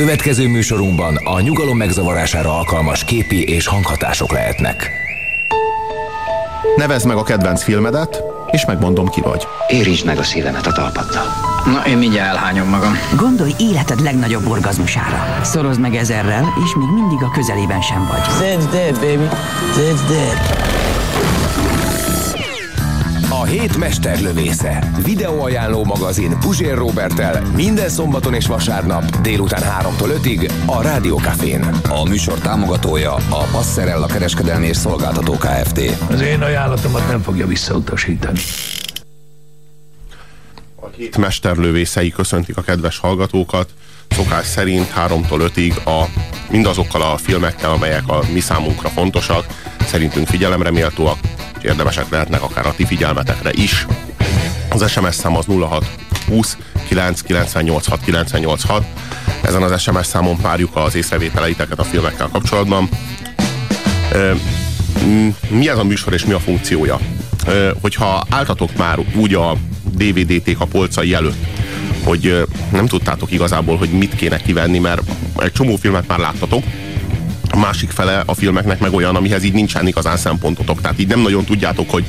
Következő műsorunkban a nyugalom megzavarására alkalmas képi és hanghatások lehetnek. Nevezd meg a kedvenc filmedet, és megmondom ki vagy. Érintsd meg a szívemet a talpaddal. Na, én mindjárt elhányom magam. Gondolj életed legnagyobb orgazmusára. Szorozd meg ezerrel, és még mindig a közelében sem vagy. Zed's dead, baby. Zed's dead. Hét mesterlövésze. Videóajánló magazin Puzsér Robertel minden szombaton és vasárnap délután 3-tól 5-ig a Rádiókafén. A műsor támogatója a Passerella kereskedelmi és szolgáltató Kft. Az én ajánlatomat nem fogja visszautasítani. A hét mesterlövészei köszöntik a kedves hallgatókat. Szokás szerint 3-tól 5-ig a, mindazokkal a filmekkel, amelyek a mi számunkra fontosak, szerintünk figyelemre méltóak, és érdemesek lehetnek akár a ti figyelmetekre is. Az SMS szám az 0620 9986 986. Ezen az SMS számon párjuk az észrevételeiteket a filmekkel kapcsolatban. Mi ez a műsor és mi a funkciója? Hogyha álltatok már úgy a DVD-ték a polcai előtt, hogy nem tudtátok igazából, hogy mit kéne kivenni, mert egy csomó filmet már láttatok, másik fele a filmeknek meg olyan, amihez így nincsen igazán szempontotok. Tehát így nem nagyon tudjátok, hogy,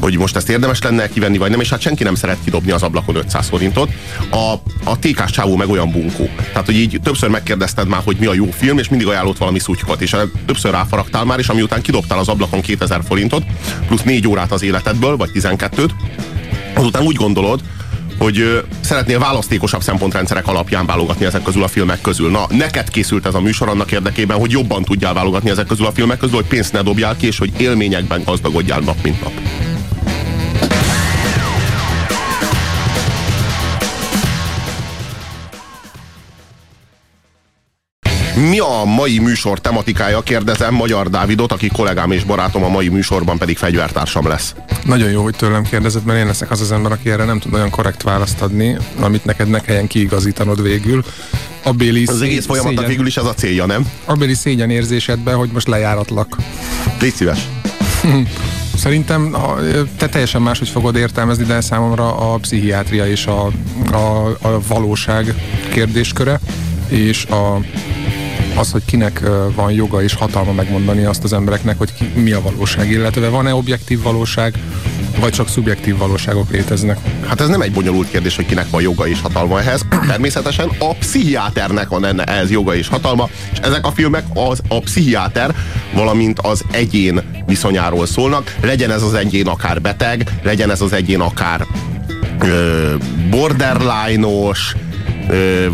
hogy most ezt érdemes lenne kivenni, vagy nem, és hát senki nem szeret kidobni az ablakon 500 forintot. A, a tékás csávó meg olyan bunkó. Tehát, hogy így többször megkérdezted már, hogy mi a jó film, és mindig ajánlott valami szutykot, és többször ráfaragtál már, és ami után kidobtál az ablakon 2000 forintot, plusz 4 órát az életedből, vagy 12-t, azután úgy gondolod, hogy ö, szeretnél választékosabb szempontrendszerek alapján válogatni ezek közül a filmek közül. Na, neked készült ez a műsor annak érdekében, hogy jobban tudjál válogatni ezek közül a filmek közül, hogy pénzt ne dobjál ki, és hogy élményekben gazdagodjál nap mint nap. Mi a mai műsor tematikája? Kérdezem Magyar Dávidot, aki kollégám és barátom, a mai műsorban pedig fegyvertársam lesz. Nagyon jó, hogy tőlem kérdezed, mert én leszek az az ember, aki erre nem tud olyan korrekt választ adni, amit neked ne kelljen kiigazítanod végül. A béli Az egész folyamatnak szégyen- végül is ez a célja, nem? A béli szégyen érzésedben, hogy most lejáratlak. Légy szíves. Szerintem te teljesen máshogy fogod értelmezni, de számomra a pszichiátria és a, a, a valóság kérdésköre, és a, az, hogy kinek van joga és hatalma megmondani azt az embereknek, hogy ki, mi a valóság, illetve van-e objektív valóság, vagy csak szubjektív valóságok léteznek. Hát ez nem egy bonyolult kérdés, hogy kinek van joga és hatalma ehhez. Természetesen a pszichiáternek van enne ehhez joga és hatalma, és ezek a filmek az a pszichiáter, valamint az egyén viszonyáról szólnak. Legyen ez az egyén akár beteg, legyen ez az egyén akár borderline-os,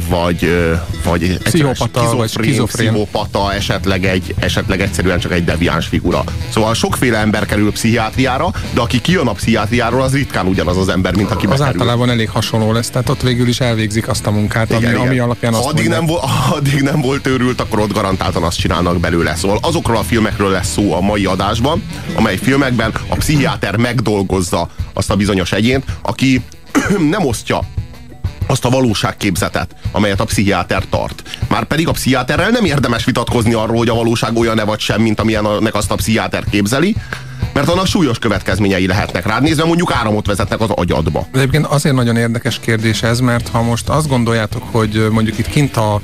vagy, vagy Pszichopata, vagy skizofrén. pszichopata, esetleg, egy, esetleg egyszerűen csak egy deviáns figura. Szóval sokféle ember kerül pszichiátriára, de aki kijön a pszichiátriáról, az ritkán ugyanaz az ember, mint aki Az bekerül. általában elég hasonló lesz, tehát ott végül is elvégzik azt a munkát, ami, ami alapján ha azt addig nem, mondják. vol, addig nem volt őrült, akkor ott garantáltan azt csinálnak belőle. Szóval azokról a filmekről lesz szó a mai adásban, amely filmekben a pszichiáter megdolgozza azt a bizonyos egyént, aki nem osztja azt a valóságképzetet, amelyet a pszichiáter tart. Már pedig a pszichiáterrel nem érdemes vitatkozni arról, hogy a valóság olyan-e vagy sem, mint amilyennek azt a pszichiáter képzeli, mert annak súlyos következményei lehetnek rád nézve, mondjuk áramot vezetnek az agyadba. Egyébként azért nagyon érdekes kérdés ez, mert ha most azt gondoljátok, hogy mondjuk itt kint a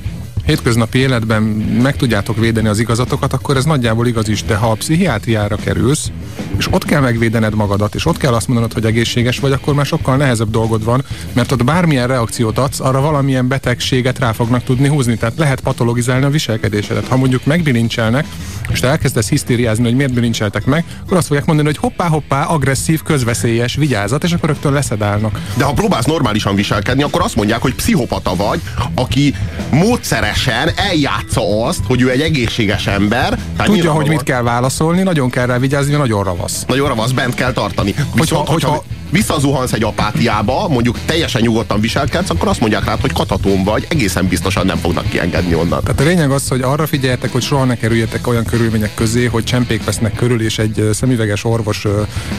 hétköznapi életben meg tudjátok védeni az igazatokat, akkor ez nagyjából igaz is, de ha a pszichiátriára kerülsz, és ott kell megvédened magadat, és ott kell azt mondanod, hogy egészséges vagy, akkor már sokkal nehezebb dolgod van, mert ott bármilyen reakciót adsz, arra valamilyen betegséget rá fognak tudni húzni. Tehát lehet patologizálni a viselkedésedet. Ha mondjuk megbilincselnek, és te elkezdesz hisztériázni, hogy miért bilincseltek meg, akkor azt fogják mondani, hogy hoppá, hoppá, agresszív, közveszélyes, vigyázat, és akkor rögtön leszedálnak. De ha próbálsz normálisan viselkedni, akkor azt mondják, hogy pszichopata vagy, aki módszeresen eljátsza azt, hogy ő egy egészséges ember. Tudja, hogy mit kell válaszolni, nagyon kell rá vigyázni, nagyon ravasz. Nagyon ravasz, bent kell tartani. Viszont, Hogyha- hogyha, hogyha hogyha- visszazuhansz egy apátiába, mondjuk teljesen nyugodtan viselkedsz, akkor azt mondják rád, hogy katatón vagy, egészen biztosan nem fognak kiengedni onnan. Tehát a lényeg az, hogy arra figyeljetek, hogy soha ne kerüljetek olyan körülmények közé, hogy csempék vesznek körül, és egy szemüveges orvos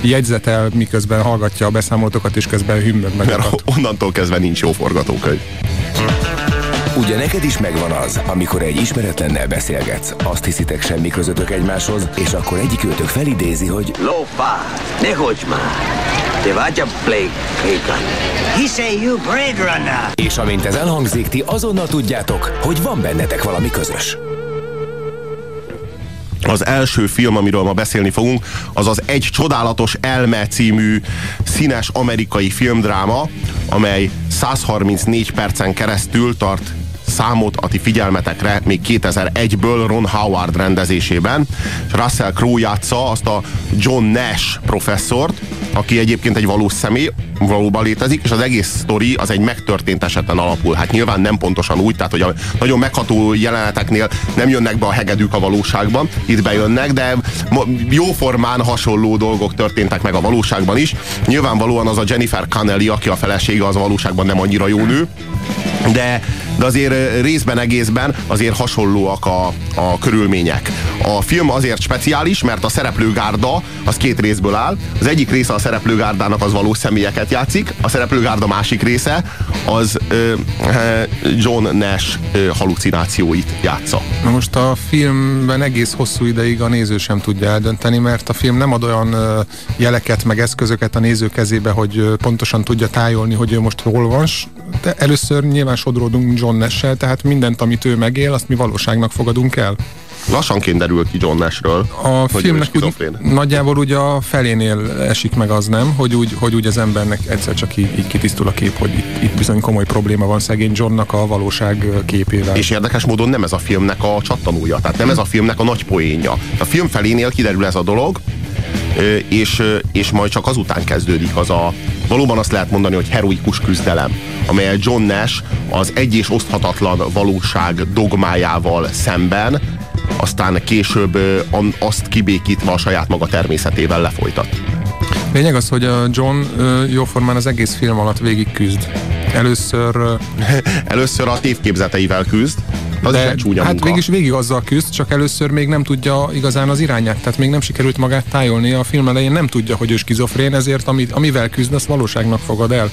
jegyzetel, miközben hallgatja a beszámolatokat, és közben hümmög meg. Mert onnantól kezdve nincs jó forgatókönyv. Ugye neked is megvan az, amikor egy ismeretlennel beszélgetsz, azt hiszitek semmi közöttök egymáshoz, és akkor egyik őtök felidézi, hogy Lófá, ne hogy már! Te vagy a Blake Caitlin. He say you Blade Runner. És amint ez elhangzik, ti azonnal tudjátok, hogy van bennetek valami közös. Az első film, amiről ma beszélni fogunk, az az Egy csodálatos elme című színes amerikai filmdráma, amely 134 percen keresztül tart számot a ti figyelmetekre még 2001-ből Ron Howard rendezésében. És Russell Crowe játsza azt a John Nash professzort, aki egyébként egy valós személy, valóban létezik, és az egész sztori az egy megtörtént eseten alapul. Hát nyilván nem pontosan úgy, tehát hogy a nagyon megható jeleneteknél nem jönnek be a hegedűk a valóságban, itt bejönnek, de jóformán hasonló dolgok történtek meg a valóságban is. Nyilvánvalóan az a Jennifer Connelly, aki a felesége, az a valóságban nem annyira jó nő, de, de azért részben egészben azért hasonlóak a, a körülmények. A film azért speciális, mert a szereplőgárda az két részből áll. Az egyik része a szereplőgárdának az valós személyeket játszik, a szereplőgárda másik része az ö, John Nash ö, halucinációit játsza. Na most a filmben egész hosszú ideig a néző sem tudja eldönteni, mert a film nem ad olyan jeleket, meg eszközöket a néző kezébe, hogy pontosan tudja tájolni, hogy ő most hol van. De először nyilván sodródunk John nash tehát mindent, amit ő megél, azt mi valóságnak fogadunk el. Lassanként derül ki John Nashről. A filmnek úgy, nagyjából ugye a felénél esik meg az nem, hogy úgy, hogy úgy az embernek egyszer csak így, így kitisztul a kép, hogy itt, itt bizony komoly probléma van szegény Johnnak a valóság képével. És érdekes módon nem ez a filmnek a csattanója, tehát nem ez a filmnek a nagy poénja. A film felénél kiderül ez a dolog, és, és majd csak azután kezdődik az a, valóban azt lehet mondani, hogy heroikus küzdelem, amely John Nash az egy és oszthatatlan valóság dogmájával szemben aztán később azt kibékítve a saját maga természetével lefolytat. Lényeg az, hogy a John jóformán az egész film alatt végig küzd. Először... Először a tévképzeteivel küzd, az de, is csúnya hát munka. végig, végig azzal küzd, csak először még nem tudja igazán az irányát, tehát még nem sikerült magát tájolni. A film elején nem tudja, hogy ő skizofrén, ezért amit, amivel küzd, azt valóságnak fogad el.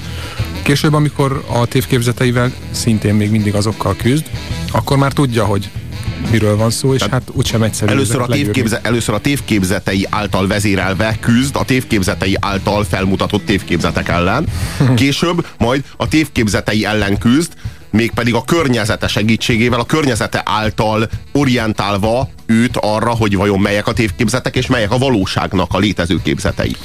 Később, amikor a tévképzeteivel szintén még mindig azokkal küzd, akkor már tudja, hogy miről van szó, és Tehát hát úgysem egyszerű. Először a, tévképze, először a tévképzetei által vezérelve küzd a tévképzetei által felmutatott tévképzetek ellen, később majd a tévképzetei ellen küzd, mégpedig a környezete segítségével, a környezete által orientálva őt arra, hogy vajon melyek a tévképzetek, és melyek a valóságnak a létező képzetei.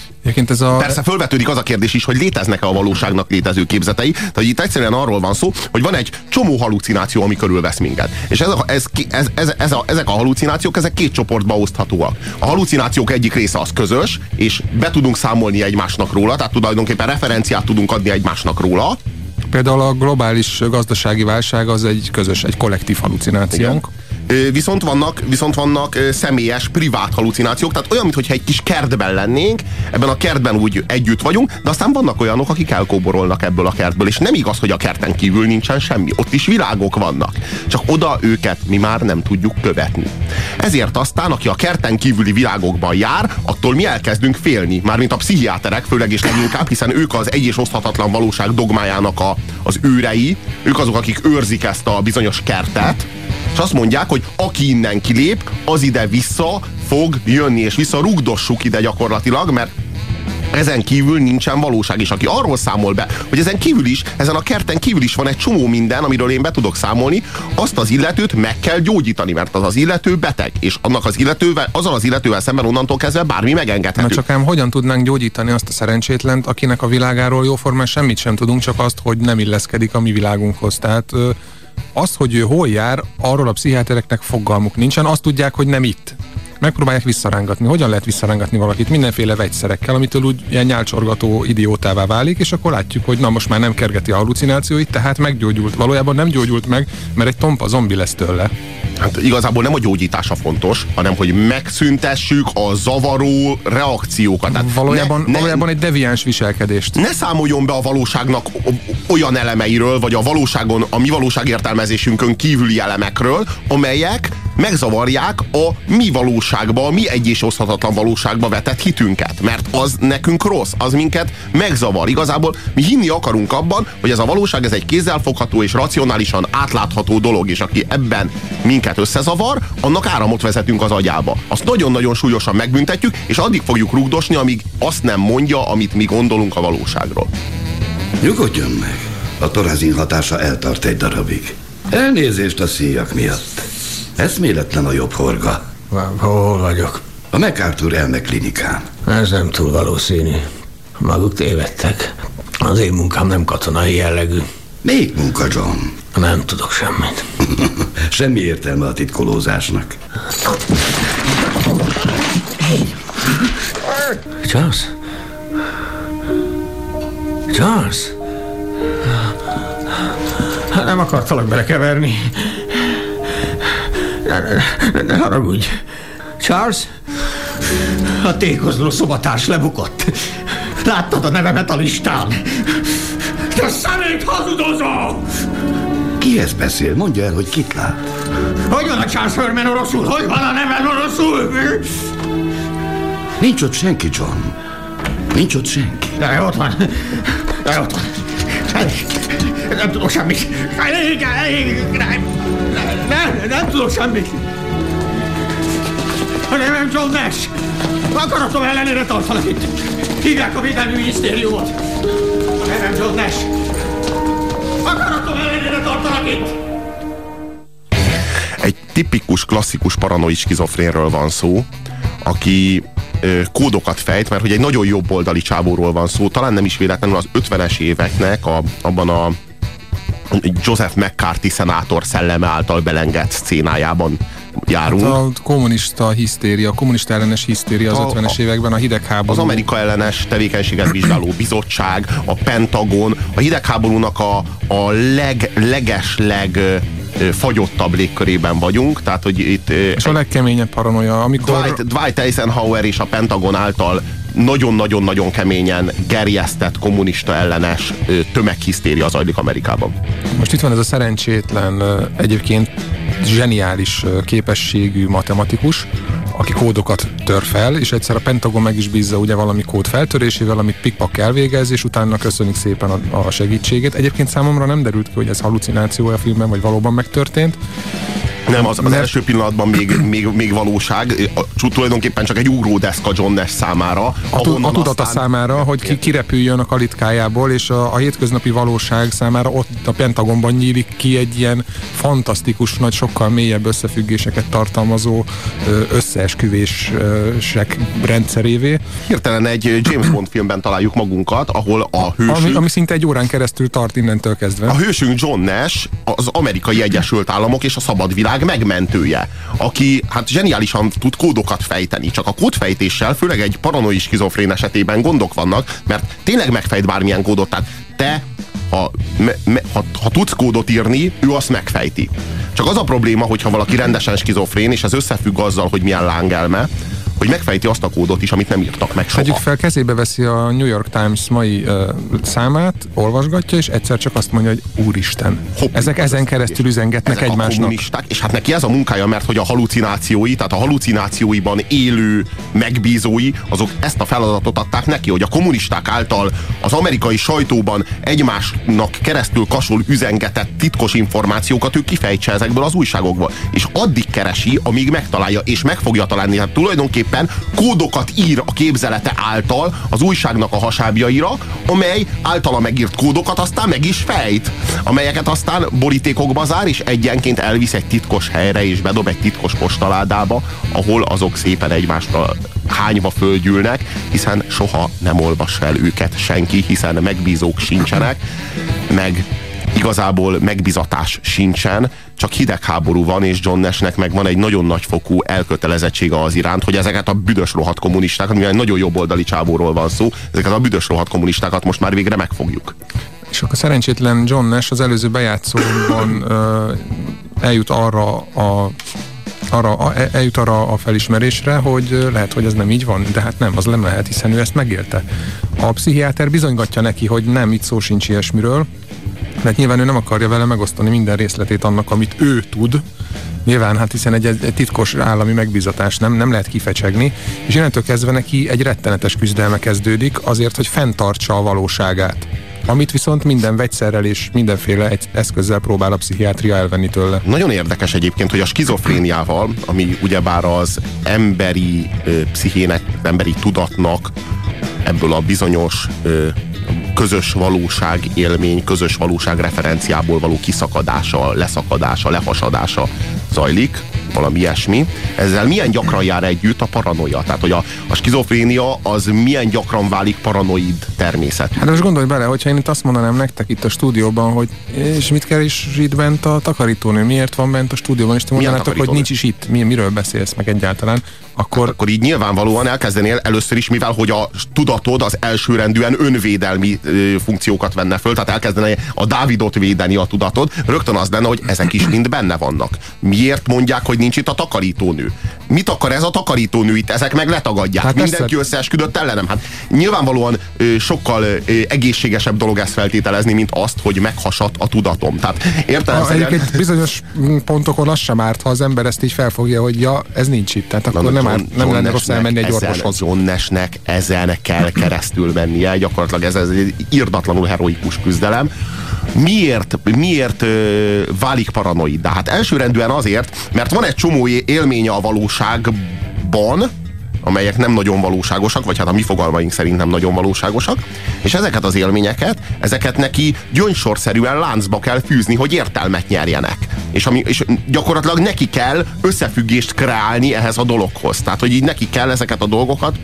ez a... Persze fölvetődik az a kérdés is, hogy léteznek-e a valóságnak létező képzetei. Tehát itt egyszerűen arról van szó, hogy van egy csomó halucináció, ami körülvesz minket. És ez a, ez, ez, ez, ez a, ezek a halucinációk, ezek két csoportba oszthatóak. A halucinációk egyik része az közös, és be tudunk számolni egymásnak róla, tehát tulajdonképpen referenciát tudunk adni egymásnak róla, Például a globális gazdasági válság az egy közös, egy kollektív halucinációnk. Igen. Viszont vannak, viszont vannak személyes, privát halucinációk, tehát olyan, mintha egy kis kertben lennénk, ebben a kertben úgy együtt vagyunk, de aztán vannak olyanok, akik elkóborolnak ebből a kertből, és nem igaz, hogy a kerten kívül nincsen semmi, ott is világok vannak. Csak oda őket mi már nem tudjuk követni. Ezért aztán, aki a kerten kívüli világokban jár, attól mi elkezdünk félni, mármint a pszichiáterek, főleg és leginkább, hiszen ők az egy és oszthatatlan valóság dogmájának a, az őrei, ők azok, akik őrzik ezt a bizonyos kertet, és azt mondják, hogy aki innen kilép, az ide vissza fog jönni, és vissza rugdossuk ide gyakorlatilag, mert ezen kívül nincsen valóság, és aki arról számol be, hogy ezen kívül is, ezen a kerten kívül is van egy csomó minden, amiről én be tudok számolni, azt az illetőt meg kell gyógyítani, mert az az illető beteg, és annak az illetővel, azon az illetővel szemben onnantól kezdve bármi megengedhető. Na csak ám hogyan tudnánk gyógyítani azt a szerencsétlent, akinek a világáról jóformán semmit sem tudunk, csak azt, hogy nem illeszkedik a mi világunkhoz. Tehát az, hogy ő hol jár, arról a pszichiátereknek fogalmuk nincsen, azt tudják, hogy nem itt. Megpróbálják visszarángatni. Hogyan lehet visszarángatni valakit? Mindenféle vegyszerekkel, amitől úgy ilyen nyálcsorgató idiótává válik, és akkor látjuk, hogy na most már nem kergeti a halucinációit, tehát meggyógyult. Valójában nem gyógyult meg, mert egy tompa zombi lesz tőle. Hát igazából nem a gyógyítása fontos, hanem hogy megszüntessük a zavaró reakciókat. Tehát valójában, ne, valójában ne, egy deviáns viselkedést. Ne számoljon be a valóságnak olyan elemeiről, vagy a valóságon, a mi valóságértelmezésünkön kívüli elemekről, amelyek megzavarják a mi valóságba, a mi egy és oszthatatlan valóságba vetett hitünket, mert az nekünk rossz, az minket megzavar. Igazából mi hinni akarunk abban, hogy ez a valóság ez egy kézzelfogható és racionálisan átlátható dolog, és aki ebben minket összezavar, annak áramot vezetünk az agyába. Azt nagyon-nagyon súlyosan megbüntetjük, és addig fogjuk rugdosni, amíg azt nem mondja, amit mi gondolunk a valóságról. Nyugodjon meg. A torazin hatása eltart egy darabig. Elnézést a szíjak miatt. Eszméletlen a jobb horga. Hol vagyok? A MacArthur elme klinikán. Ez nem túl valószínű. Maguk tévedtek. Az én munkám nem katonai jellegű. Még munka, John? Nem tudok semmit. Semmi értelme a titkolózásnak. Charles? Charles? Nem akartalak belekeverni. Ne, haragudj. Charles? A tékozló szobatárs lebukott. Láttad a nevemet a listán. Te szemét hazudozó! Kihez beszél? Mondja el, hogy kit lát. Hogy van a Charles Herman oroszul? Hogy van a nevem oroszul? Nincs ott senki, John. Nincs ott senki. De ott van. De ott van. Nem tudok semmit. Elég, elég. Nem, nem, nem tudok semmit. A nevem John Nash. Akaratom ellenére tartanak itt. Hívják a Védelmi Minisztériumot. A nevem John Nash. Akaratom ellenére tartanak itt. Egy tipikus, klasszikus paranoid skizofrénről van szó, aki kódokat fejt, mert hogy egy nagyon jobboldali csávóról van szó, talán nem is véletlenül az 50-es éveknek a, abban a Joseph McCarthy szenátor szelleme által belengett szcénájában járunk. Hát a kommunista hisztéria, a kommunista ellenes hisztéria az A- 50-es években, a hidegháború. Az Amerika ellenes tevékenységet vizsgáló bizottság, a Pentagon, a hidegháborúnak a, a leg, leges, leg ö, ö, fagyottabb légkörében vagyunk, tehát hogy itt... És a legkeményebb paranoia, amikor... Dwight, Dwight Eisenhower és a Pentagon által nagyon-nagyon-nagyon keményen gerjesztett kommunista ellenes tömeghisztéria zajlik Amerikában. Most itt van ez a szerencsétlen, egyébként zseniális képességű matematikus, aki kódokat tör fel, és egyszer a Pentagon meg is bízza ugye valami kód feltörésével, amit pikpak elvégez, és utána köszönik szépen a, a segítségét. Egyébként számomra nem derült ki, hogy ez halucináció a filmben, vagy valóban megtörtént. Nem, az, az első pillanatban még, még, még valóság, a, tulajdonképpen csak egy ugródeszka John Nash számára. A, tu- a tudata aztán- számára, hogy ki, kirepüljön a kalitkájából, és a, a hétköznapi valóság számára ott a Pentagonban nyílik ki egy ilyen fantasztikus, nagy, sokkal mélyebb összefüggéseket tartalmazó összeesküvések rendszerévé. Hirtelen egy James Bond filmben találjuk magunkat, ahol a hősünk, Ami, ami szinte egy órán keresztül tart innentől kezdve. a hősünk John Nash az amerikai Egyesült Államok és a szabad világ megmentője, aki hát zseniálisan tud kódokat fejteni, csak a kódfejtéssel, főleg egy paranoid skizofrén esetében gondok vannak, mert tényleg megfejt bármilyen kódot, tehát te ha, me, me, ha, ha tudsz kódot írni, ő azt megfejti. Csak az a probléma, hogyha valaki rendesen skizofrén, és ez összefügg azzal, hogy milyen lángelme, hogy megfejti azt a kódot is, amit nem írtak meg soha. Tegyük fel, kezébe veszi a New York Times mai uh, számát, olvasgatja, és egyszer csak azt mondja, hogy úristen. Hopp, Ezek ezen keresztül üzengetnek Ezek a egymásnak. kommunisták, és hát neki ez a munkája, mert hogy a halucinációi, tehát a halucinációiban élő megbízói, azok ezt a feladatot adták neki, hogy a kommunisták által az amerikai sajtóban egymásnak keresztül kasul üzengetett titkos információkat ő kifejtse ezekből az újságokból. És addig keresi, amíg megtalálja, és meg fogja találni. Hát tulajdonképpen kódokat ír a képzelete által az újságnak a hasábjaira, amely általa megírt kódokat aztán meg is fejt, amelyeket aztán borítékokba zár, és egyenként elvisz egy titkos helyre, és bedob egy titkos postaládába, ahol azok szépen egymásra hányva földgyűlnek, hiszen soha nem olvas fel őket senki, hiszen megbízók sincsenek, meg igazából megbizatás sincsen, csak hidegháború van, és John Nashnek meg van egy nagyon nagyfokú elkötelezettsége az iránt, hogy ezeket a büdös rohadt kommunistákat, mivel nagyon jobboldali csávóról van szó, ezeket a büdös rohadt kommunistákat most már végre megfogjuk. És akkor szerencsétlen John Nash az előző bejátszóban eljut arra a arra, eljut arra a felismerésre, hogy lehet, hogy ez nem így van, de hát nem, az nem lehet, hiszen ő ezt megélte. A pszichiáter bizonygatja neki, hogy nem, itt szó sincs ilyesmiről, mert nyilván ő nem akarja vele megosztani minden részletét annak, amit ő tud, Nyilván, hát hiszen egy, egy titkos állami megbízatás nem, nem lehet kifecsegni, és innentől kezdve neki egy rettenetes küzdelme kezdődik azért, hogy fenntartsa a valóságát. Amit viszont minden vegyszerrel és mindenféle egy eszközzel próbál a pszichiátria elvenni tőle. Nagyon érdekes egyébként, hogy a skizofréniával, ami ugyebár az emberi ö, pszichének, emberi tudatnak ebből a bizonyos ö, közös valóság élmény, közös valóság referenciából való kiszakadása, leszakadása, lehasadása zajlik, valami ilyesmi. Ezzel milyen gyakran jár együtt a paranoia? Tehát, hogy a, a skizofrénia az milyen gyakran válik paranoid természet? Hát most gondolj bele, hogyha én itt azt mondanám nektek itt a stúdióban, hogy és mit kell is itt bent a takarítónő, miért van bent a stúdióban, és te mondanátok, hogy nincs is itt, mi, miről beszélsz meg egyáltalán, akkor... Hát akkor így nyilvánvalóan elkezdenél először is, mivel hogy a tudatod az elsőrendűen önvédelmi ö, funkciókat venne föl, tehát elkezdene a Dávidot védeni a tudatod, rögtön az lenne, hogy ezek is mind benne vannak. Miért mondják, hogy nincs itt a takarítónő? Mit akar ez a takarítónő itt? Ezek meg letagadják. Hát Mindenki ezt... összeesküdött ellenem. Hát nyilvánvalóan ö, sokkal ö, egészségesebb dolog ezt feltételezni, mint azt, hogy meghasat a tudatom. Tehát értelemszerűen... Egyébként bizonyos pontokon az sem árt, ha az ember ezt így felfogja, hogy ja, ez nincs itt. Tehát akkor Na, nem, Árt, nem John lenne rossz elmenni egy orvoshoz. John Nashnek ezen kell keresztül mennie. Gyakorlatilag ez, ez egy irdatlanul heroikus küzdelem miért, miért ö, válik paranoid? De hát elsőrendűen azért, mert van egy csomó élménye a valóságban, amelyek nem nagyon valóságosak, vagy hát a mi fogalmaink szerint nem nagyon valóságosak, és ezeket az élményeket, ezeket neki gyöngysorszerűen láncba kell fűzni, hogy értelmet nyerjenek. És, ami, és gyakorlatilag neki kell összefüggést kreálni ehhez a dologhoz. Tehát, hogy így neki kell ezeket a dolgokat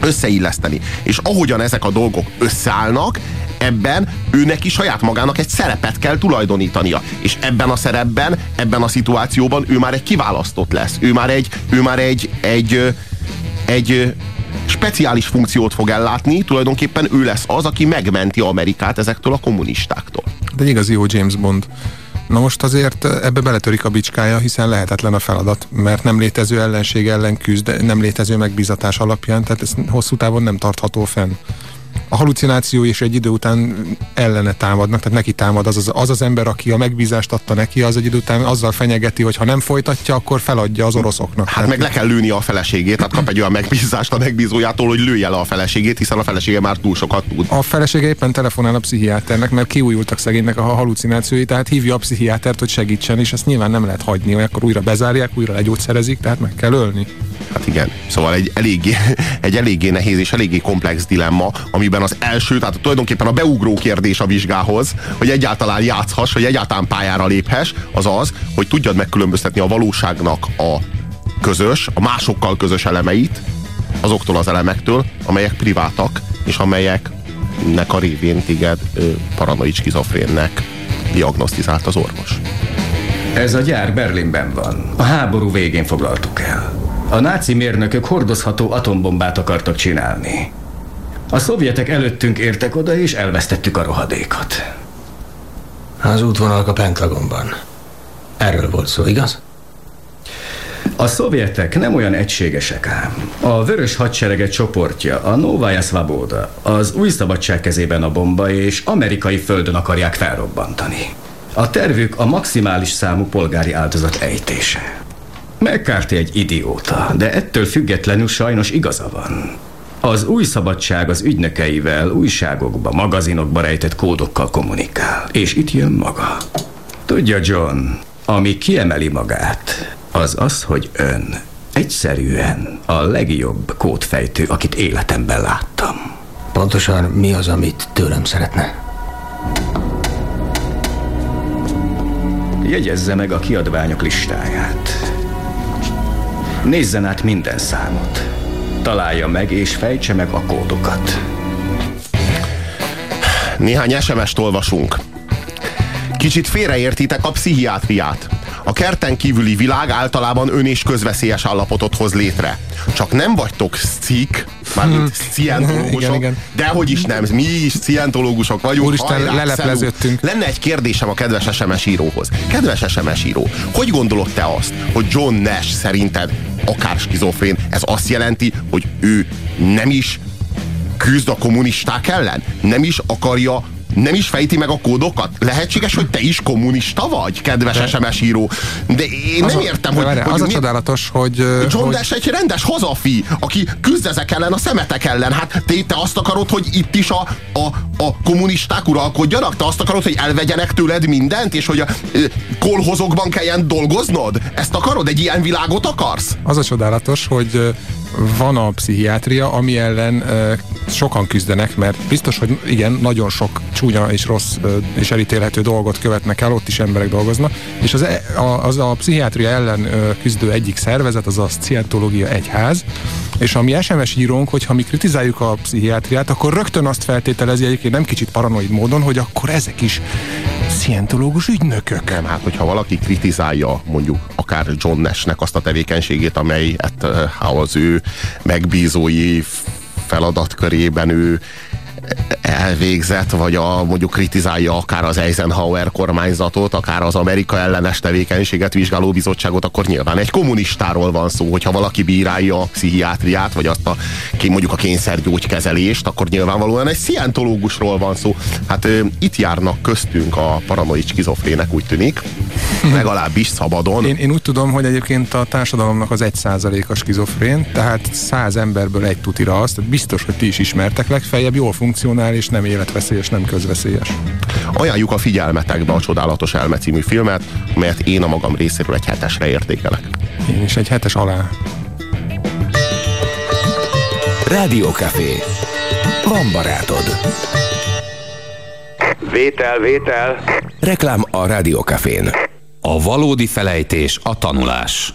összeilleszteni. És ahogyan ezek a dolgok összeállnak, ebben ő neki saját magának egy szerepet kell tulajdonítania. És ebben a szerepben, ebben a szituációban ő már egy kiválasztott lesz. Ő már egy, ő már egy, egy, egy speciális funkciót fog ellátni, tulajdonképpen ő lesz az, aki megmenti Amerikát ezektől a kommunistáktól. De igazi jó James Bond. Na most azért ebbe beletörik a bicskája, hiszen lehetetlen a feladat, mert nem létező ellenség ellen küzd, nem létező megbízatás alapján, tehát ez hosszú távon nem tartható fenn a halucináció és egy idő után ellene támadnak, tehát neki támad az az, az az ember, aki a megbízást adta neki, az egy idő után azzal fenyegeti, hogy ha nem folytatja, akkor feladja az oroszoknak. Hát tehát meg le kell lőni a feleségét, tehát kap egy olyan megbízást a megbízójától, hogy lője le a feleségét, hiszen a felesége már túl sokat tud. A felesége éppen telefonál a pszichiáternek, mert kiújultak szegénynek a halucinációi, tehát hívja a pszichiátert, hogy segítsen, és ezt nyilván nem lehet hagyni, hogy akkor újra bezárják, újra legyógyszerezik, tehát meg kell ölni. Hát igen, szóval egy eléggé, egy eléggé nehéz és eléggé komplex dilemma, amiben az első, tehát tulajdonképpen a beugró kérdés a vizsgához, hogy egyáltalán játszhass, hogy egyáltalán pályára léphess, az az, hogy tudjad megkülönböztetni a valóságnak a közös, a másokkal közös elemeit, azoktól az elemektől, amelyek privátak, és amelyeknek a révén téged paranoid skizofrénnek diagnosztizált az orvos. Ez a gyár Berlinben van. A háború végén foglaltuk el. A náci mérnökök hordozható atombombát akartak csinálni. A szovjetek előttünk értek oda, és elvesztettük a rohadékot. Az útvonalak a Pentagonban. Erről volt szó, igaz? A szovjetek nem olyan egységesek ám. A vörös hadserege csoportja, a Novaya Svoboda, az új szabadság kezében a bomba, és amerikai földön akarják felrobbantani. A tervük a maximális számú polgári áldozat ejtése. McCarthy egy idióta, de ettől függetlenül sajnos igaza van. Az új szabadság az ügynökeivel, újságokba, magazinokba rejtett kódokkal kommunikál. És itt jön maga. Tudja, John, ami kiemeli magát, az az, hogy ön egyszerűen a legjobb kódfejtő, akit életemben láttam. Pontosan mi az, amit tőlem szeretne? Jegyezze meg a kiadványok listáját. Nézzen át minden számot. Találja meg és fejtse meg a kódokat. Néhány SMS-t olvasunk. Kicsit félreértitek a pszichiátriát. A kerten kívüli világ általában ön és közveszélyes állapotot hoz létre. Csak nem vagytok szik, mármint hmm. szientológusok, de hogy is nem, mi is szientológusok vagyunk. Úristen, lelepleződtünk. Lenne egy kérdésem a kedves SMS íróhoz. Kedves SMS író, hogy gondolod te azt, hogy John Nash szerinted akár skizofrén, ez azt jelenti, hogy ő nem is küzd a kommunisták ellen? Nem is akarja nem is fejti meg a kódokat? Lehetséges, hogy te is kommunista vagy, kedves de, SMS író. De én az nem a, értem, hogy... Várjál, hogy az a mi, csodálatos, hogy... John hogy... Dash egy rendes hazafi, aki küzd ezek ellen, a szemetek ellen. Hát te, te azt akarod, hogy itt is a, a, a kommunisták uralkodjanak? Te azt akarod, hogy elvegyenek tőled mindent, és hogy a ö, kolhozokban kelljen dolgoznod? Ezt akarod? Egy ilyen világot akarsz? Az a csodálatos, hogy van a pszichiátria, ami ellen sokan küzdenek, mert biztos, hogy igen, nagyon sok csúnya és rossz és elítélhető dolgot követnek el, ott is emberek dolgoznak, és az, e, a, az a pszichiátria ellen küzdő egyik szervezet, az a Scientológia Egyház, és a mi SMS írónk, hogyha mi kritizáljuk a pszichiátriát, akkor rögtön azt feltételezi egyébként nem kicsit paranoid módon, hogy akkor ezek is szientológus ügynökök. Nem, hát hogyha valaki kritizálja mondjuk akár John Nashnek azt a tevékenységét, amelyet uh, az ő megbízói feladatkörében ő elvégzett, vagy a, mondjuk kritizálja akár az Eisenhower kormányzatot, akár az Amerika ellenes tevékenységet vizsgáló bizottságot, akkor nyilván egy kommunistáról van szó, hogyha valaki bírálja a pszichiátriát, vagy azt a, mondjuk a kényszergyógykezelést, akkor nyilvánvalóan egy szientológusról van szó. Hát ö, itt járnak köztünk a paranoid skizofrének, úgy tűnik, legalábbis szabadon. Én, én úgy tudom, hogy egyébként a társadalomnak az egy százalék a skizofrén, tehát száz emberből egy tutira azt, biztos, hogy ti is ismertek legfeljebb, jól funkcionál, és nem életveszélyes, nem közveszélyes. Ajánljuk a figyelmetekbe a Csodálatos Elme című filmet, melyet én a magam részéről egy hetesre értékelek. Én is egy hetes alá. Rádiókafé. Van barátod. Vétel, vétel. Reklám a Rádiókafén. A valódi felejtés a tanulás.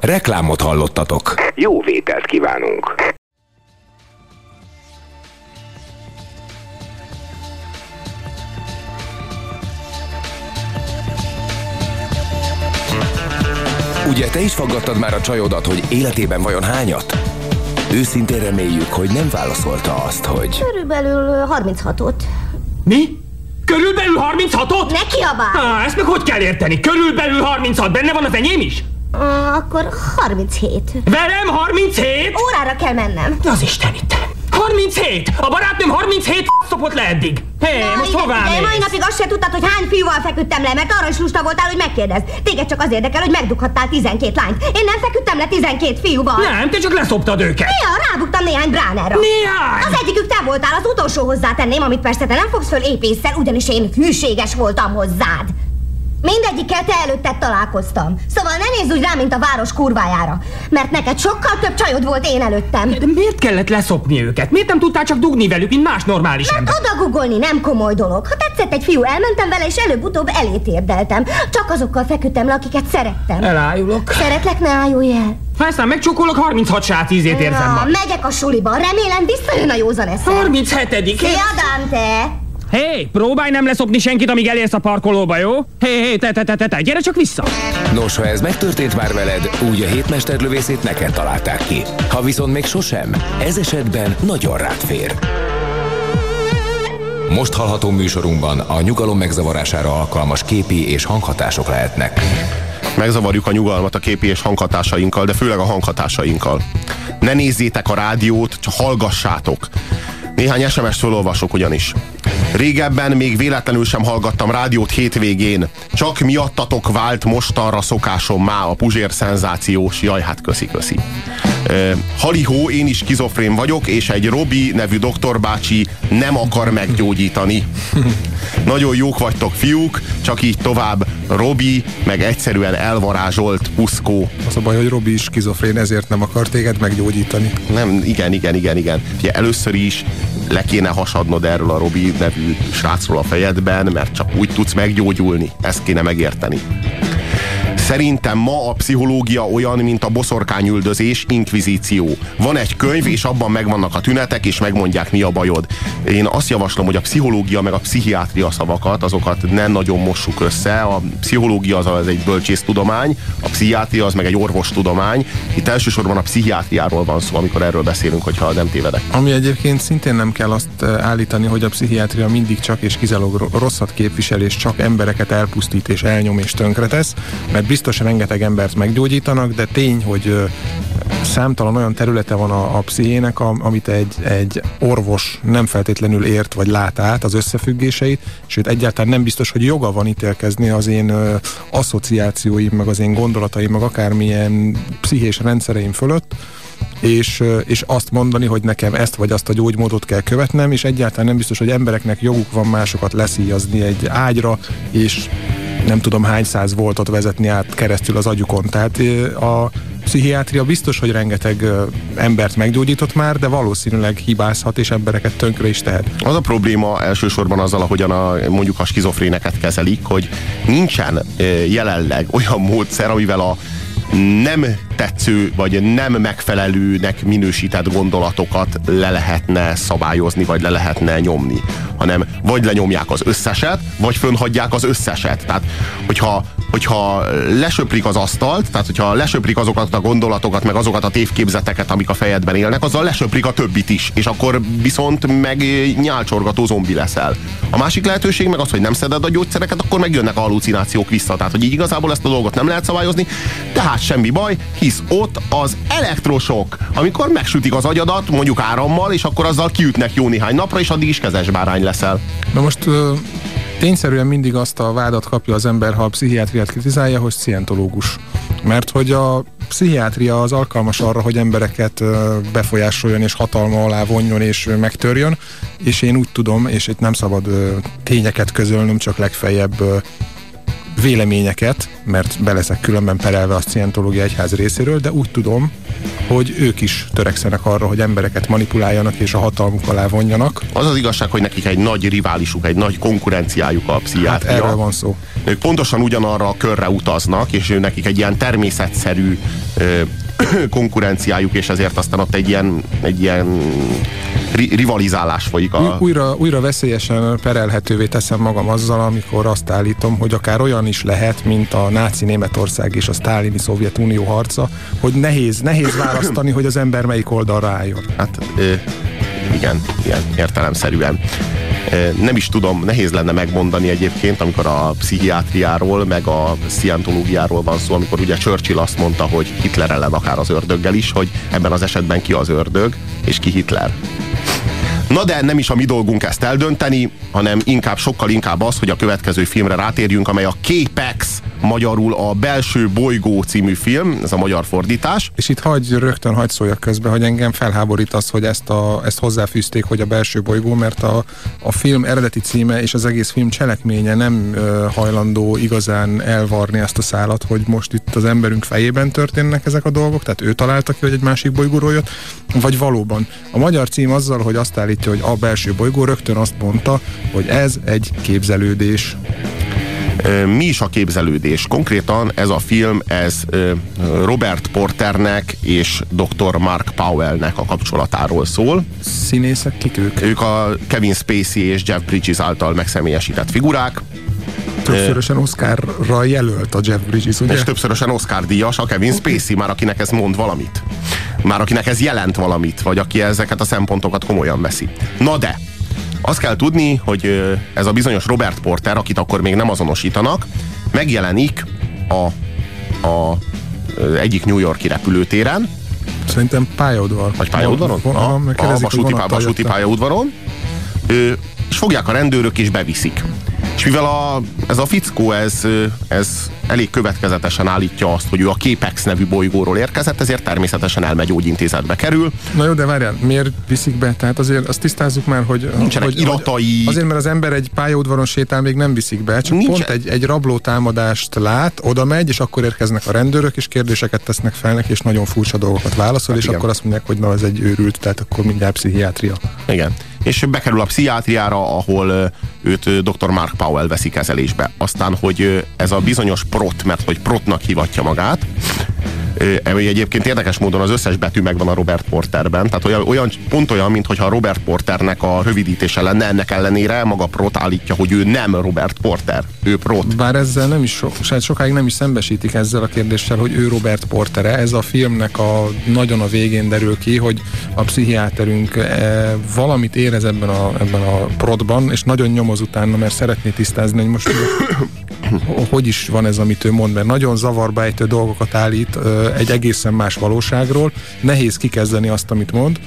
Reklámot hallottatok. Jó vételt kívánunk. Ugye te is faggattad már a csajodat, hogy életében vajon hányat? Őszintén reméljük, hogy nem válaszolta azt, hogy... Körülbelül 36-ot. Mi? Körülbelül 36-ot? Ne kiabál! Há, ezt meg hogy kell érteni? Körülbelül 36, benne van az enyém is? Akkor 37. Velem 37? Órára kell mennem. Az Isten itt. 37! A barátnőm 37 szopott le eddig. Hé, hey, most hová mész? mai napig azt se tudtad, hogy hány fiúval feküdtem le, mert arra is lusta voltál, hogy megkérdezd. Téged csak az érdekel, hogy megdughattál 12 lányt. Én nem feküdtem le 12 fiúval. Nem, te csak leszoptad őket. Néha rábuktam néhány bránerra. Néhány? Az egyikük te voltál, az utolsó hozzátenném, amit persze te nem fogsz föl épésszel, ugyanis én hűséges voltam hozzád. Mindegyikkel te előtted találkoztam. Szóval ne nézz úgy rám, mint a város kurvájára. Mert neked sokkal több csajod volt én előttem. De miért kellett leszopni őket? Miért nem tudtál csak dugni velük, mint más normális Mert ember? odagugolni nem komoly dolog. Ha tetszett egy fiú, elmentem vele, és előbb-utóbb elét érdeltem. Csak azokkal feküdtem le, akiket szerettem. Elájulok. Szeretlek, ne ájulj el. Ha ezt már megcsókolok, 36 sát ízét érzem Na, ma. megyek a suliba. Remélem visszajön a józan eszem. 37 Szia, Dante! Hé, hey, próbálj nem leszopni senkit, amíg elérsz a parkolóba, jó? Hé, hey, hey, te, te, te, te, te, gyere csak vissza! Nos, ha ez megtörtént már veled, úgy a hétmesterlövészét neked találták ki. Ha viszont még sosem, ez esetben nagyon rád fér. Most hallható műsorunkban a nyugalom megzavarására alkalmas képi és hanghatások lehetnek. Megzavarjuk a nyugalmat a képi és hanghatásainkkal, de főleg a hanghatásainkkal. Ne nézzétek a rádiót, csak hallgassátok. Néhány SMS-t felolvasok ugyanis. Régebben még véletlenül sem hallgattam rádiót hétvégén. Csak miattatok vált mostanra szokásom má a Puzsér szenzációs. Jaj, hát köszi, köszi. Halihó, én is kizofrén vagyok, és egy Robi nevű doktorbácsi nem akar meggyógyítani. Nagyon jók vagytok, fiúk, csak így tovább. Robi, meg egyszerűen elvarázsolt puszkó. Az a baj, hogy Robi is skizofrén, ezért nem akar téged meggyógyítani. Nem, igen, igen, igen, igen. Ugye először is le kéne hasadnod erről a Robi nevű srácról a fejedben, mert csak úgy tudsz meggyógyulni. Ezt kéne megérteni. Szerintem ma a pszichológia olyan, mint a boszorkányüldözés, inkvizíció. Van egy könyv, és abban megvannak a tünetek, és megmondják, mi a bajod. Én azt javaslom, hogy a pszichológia meg a pszichiátria szavakat, azokat nem nagyon mossuk össze. A pszichológia az, az egy bölcsésztudomány, a pszichiátria az meg egy orvostudomány. Itt elsősorban a pszichiátriáról van szó, amikor erről beszélünk, hogyha nem tévedek. Ami egyébként szintén nem kell azt állítani, hogy a pszichiátria mindig csak és kizárólag rosszat képvisel, és csak embereket elpusztít és elnyom és tönkretesz, mert biztos rengeteg embert meggyógyítanak, de tény, hogy számtalan olyan területe van a, a pszichének, amit egy, egy orvos nem feltétlenül ért vagy lát át az összefüggéseit, sőt egyáltalán nem biztos, hogy joga van ítélkezni az én ö, asszociációim, meg az én gondolataim, meg akármilyen pszichés rendszereim fölött, és, és azt mondani, hogy nekem ezt vagy azt a gyógymódot kell követnem, és egyáltalán nem biztos, hogy embereknek joguk van másokat leszíjazni egy ágyra, és nem tudom hány száz voltot vezetni át keresztül az agyukon. Tehát a pszichiátria biztos, hogy rengeteg embert meggyógyított már, de valószínűleg hibázhat és embereket tönkre is tehet. Az a probléma elsősorban azzal, ahogyan a, mondjuk a skizofréneket kezelik, hogy nincsen jelenleg olyan módszer, amivel a nem tetsző, vagy nem megfelelőnek minősített gondolatokat le lehetne szabályozni, vagy le lehetne nyomni. Hanem vagy lenyomják az összeset, vagy fönhagyják az összeset. Tehát, hogyha, hogyha lesöprik az asztalt, tehát hogyha lesöprik azokat a gondolatokat, meg azokat a tévképzeteket, amik a fejedben élnek, azzal lesöprik a többit is, és akkor viszont meg nyálcsorgató zombi leszel. A másik lehetőség meg az, hogy nem szeded a gyógyszereket, akkor megjönnek a halucinációk vissza. Tehát, hogy így igazából ezt a dolgot nem lehet szabályozni, tehát semmi baj, hisz ott az elektrosok, amikor megsütik az agyadat, mondjuk árammal, és akkor azzal kiütnek jó néhány napra, és addig is kezes bárány leszel. Na most tényszerűen mindig azt a vádat kapja az ember, ha a pszichiátriát kritizálja, hogy szientológus. Mert hogy a pszichiátria az alkalmas arra, hogy embereket befolyásoljon és hatalma alá vonjon és megtörjön, és én úgy tudom, és itt nem szabad tényeket közölnöm, csak legfeljebb véleményeket, mert beleszek különben perelve a Scientológia egyház részéről, de úgy tudom, hogy ők is törekszenek arra, hogy embereket manipuláljanak és a hatalmuk alá vonjanak. Az az igazság, hogy nekik egy nagy riválisuk, egy nagy konkurenciájuk a pszichiátria. Hát erről van szó. Ők pontosan ugyanarra a körre utaznak, és nekik egy ilyen természetszerű konkurenciájuk, és ezért aztán ott egy ilyen, egy ilyen ri- rivalizálás folyik. A... Újra, újra veszélyesen perelhetővé teszem magam azzal, amikor azt állítom, hogy akár olyan is lehet, mint a náci Németország és a sztálini Szovjetunió harca, hogy nehéz, nehéz választani, hogy az ember melyik oldalra álljon. Hát ö, igen, igen, értelemszerűen nem is tudom, nehéz lenne megmondani egyébként, amikor a pszichiátriáról, meg a szientológiáról van szó, amikor ugye Churchill azt mondta, hogy Hitler ellen akár az ördöggel is, hogy ebben az esetben ki az ördög, és ki Hitler. Na de nem is a mi dolgunk ezt eldönteni, hanem inkább sokkal inkább az, hogy a következő filmre rátérjünk, amely a Képex, magyarul a Belső Bolygó című film, ez a magyar fordítás. És itt hagy, rögtön hagy szóljak közbe, hogy engem felháborít az, hogy ezt, a, ezt hozzáfűzték, hogy a Belső Bolygó, mert a, a film eredeti címe és az egész film cselekménye nem ö, hajlandó igazán elvarni ezt a szálat, hogy most itt az emberünk fejében történnek ezek a dolgok, tehát ő találta ki, hogy egy másik bolygóról jött, vagy valóban. A magyar cím azzal, hogy azt állít állítja, hogy a belső bolygó rögtön azt mondta, hogy ez egy képzelődés. Mi is a képzelődés? Konkrétan ez a film, ez Robert Porternek és dr. Mark Powellnek a kapcsolatáról szól. Színészek kik ők? Ők a Kevin Spacey és Jeff Bridges által megszemélyesített figurák. Többszörösen Oscarra jelölt a Jeff Bridges, ugye? És többszörösen Oscar díjas a Kevin Spacey, már akinek ez mond valamit. Már akinek ez jelent valamit, vagy aki ezeket a szempontokat komolyan veszi. Na de, azt kell tudni, hogy ez a bizonyos Robert Porter, akit akkor még nem azonosítanak, megjelenik a, a egyik New Yorki repülőtéren. Szerintem pályaudvar. Vagy pályaudvaron? A, a, a vasúti, vasúti pályaudvaron. És fogják a rendőrök és beviszik. És mivel a, ez a fickó, ez, ez elég következetesen állítja azt, hogy ő a Képex nevű bolygóról érkezett, ezért természetesen elmegy gyógyintézetbe kerül. Na jó, de várjál, miért viszik be? Tehát azért azt tisztázzuk már, hogy... Nincsenek hogy, iratai. Azért, mert az ember egy pályaudvaron sétál, még nem viszik be, csak Nincsen. pont egy, egy rabló támadást lát, oda megy, és akkor érkeznek a rendőrök, és kérdéseket tesznek fel neki, és nagyon furcsa dolgokat válaszol, hát és igen. akkor azt mondják, hogy na, ez egy őrült, tehát akkor mindjárt pszichiátria. Igen. És bekerül a pszichiátriára, ahol őt dr. Mark Powell veszi kezelésbe. Aztán, hogy ez a bizonyos prot, mert hogy protnak hivatja magát, egyébként érdekes módon az összes betű megvan a Robert Porterben, tehát olyan, olyan pont olyan, mintha Robert Porternek a rövidítése lenne, ennek ellenére maga Prot állítja, hogy ő nem Robert Porter, ő Prot. Bár ezzel nem is so, sokáig nem is szembesítik ezzel a kérdéssel, hogy ő Robert Portere. Ez a filmnek a nagyon a végén derül ki, hogy a pszichiáterünk e, valamit érez ebben a, ebben a protban, és nagyon nyomoz utána, mert szeretné tisztázni, hogy most hogy is van ez, amit ő mond, mert nagyon zavarba ejtő dolgokat állít egy egészen más valóságról, nehéz kikezdeni azt, amit mond,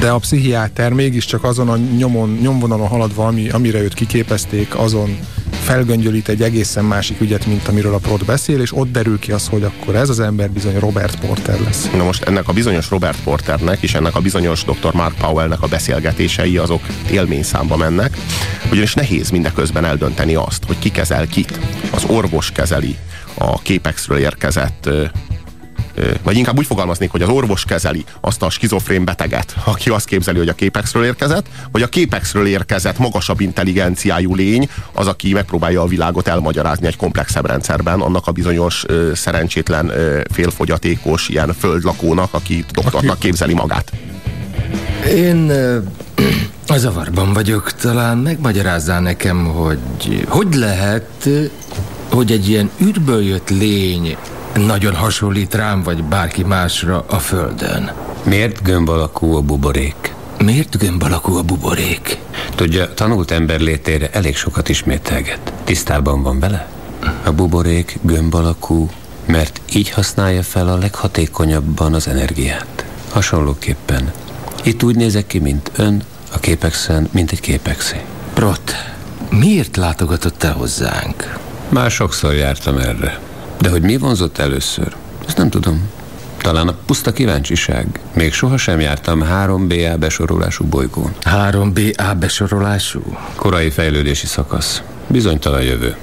de a pszichiáter mégiscsak azon a nyomon, nyomvonalon haladva, ami, amire őt kiképezték, azon felgöngyölít egy egészen másik ügyet, mint amiről a Prot beszél, és ott derül ki az, hogy akkor ez az ember bizony Robert Porter lesz. Na most ennek a bizonyos Robert Porternek és ennek a bizonyos Dr. Mark Powellnek a beszélgetései azok élményszámba mennek, ugyanis nehéz mindeközben eldönteni azt, hogy ki kezel kit. Az orvos kezeli a képexről érkezett vagy inkább úgy fogalmaznék, hogy az orvos kezeli azt a skizofrén beteget, aki azt képzeli, hogy a képexről érkezett, vagy a képexről érkezett magasabb intelligenciájú lény az, aki megpróbálja a világot elmagyarázni egy komplexebb rendszerben, annak a bizonyos ö, szerencsétlen ö, félfogyatékos ilyen földlakónak, aki doktornak képzeli magát. Én a zavarban vagyok, talán megmagyarázzál nekem, hogy hogy lehet, hogy egy ilyen űrből jött lény nagyon hasonlít rám vagy bárki másra a Földön. Miért gömb alakú a buborék? Miért gömb alakú a buborék? Tudja, tanult ember létére elég sokat ismételget. Tisztában van vele? A buborék gömb alakú, mert így használja fel a leghatékonyabban az energiát. Hasonlóképpen. Itt úgy nézek ki, mint ön, a képexen, mint egy képexé. Prot, miért látogatott el hozzánk? Már sokszor jártam erre. De hogy mi vonzott először, ezt nem tudom. Talán a puszta kíváncsiság. Még sohasem jártam 3BA besorolású bolygón. 3BA besorolású? Korai fejlődési szakasz. Bizonytalan jövő.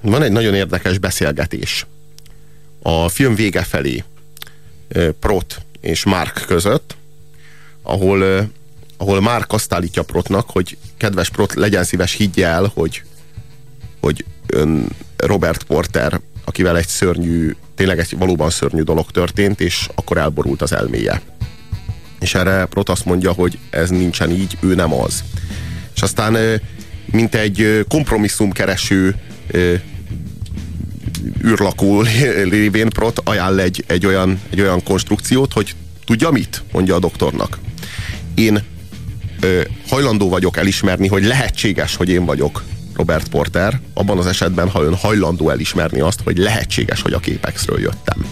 Van egy nagyon érdekes beszélgetés. A film vége felé Prot és Mark között, ahol, ahol Mark azt állítja Protnak, hogy kedves Prot, legyen szíves, higgye el, hogy, hogy Robert Porter, akivel egy szörnyű, tényleg egy valóban szörnyű dolog történt, és akkor elborult az elméje. És erre Prot azt mondja, hogy ez nincsen így, ő nem az. És aztán mint egy kompromisszumkereső űrlakó lévén Prot ajánl egy, egy, olyan, egy olyan konstrukciót, hogy tudja mit? Mondja a doktornak. Én hajlandó vagyok elismerni, hogy lehetséges, hogy én vagyok Robert Porter, abban az esetben, ha ön hajlandó elismerni azt, hogy lehetséges, hogy a képexről jöttem.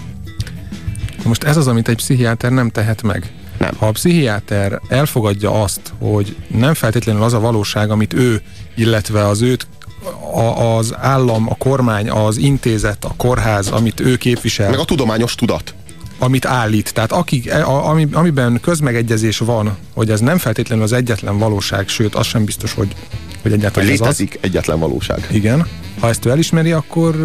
Most ez az, amit egy pszichiáter nem tehet meg. Nem. Ha a pszichiáter elfogadja azt, hogy nem feltétlenül az a valóság, amit ő, illetve az őt a, az állam, a kormány, az intézet, a kórház, amit ő képvisel. Meg a tudományos tudat amit állít. Tehát akik, a, ami, amiben közmegegyezés van, hogy ez nem feltétlenül az egyetlen valóság, sőt, az sem biztos, hogy hogy egyáltalán létezik az. egyetlen valóság. Igen. Ha ezt ő elismeri, akkor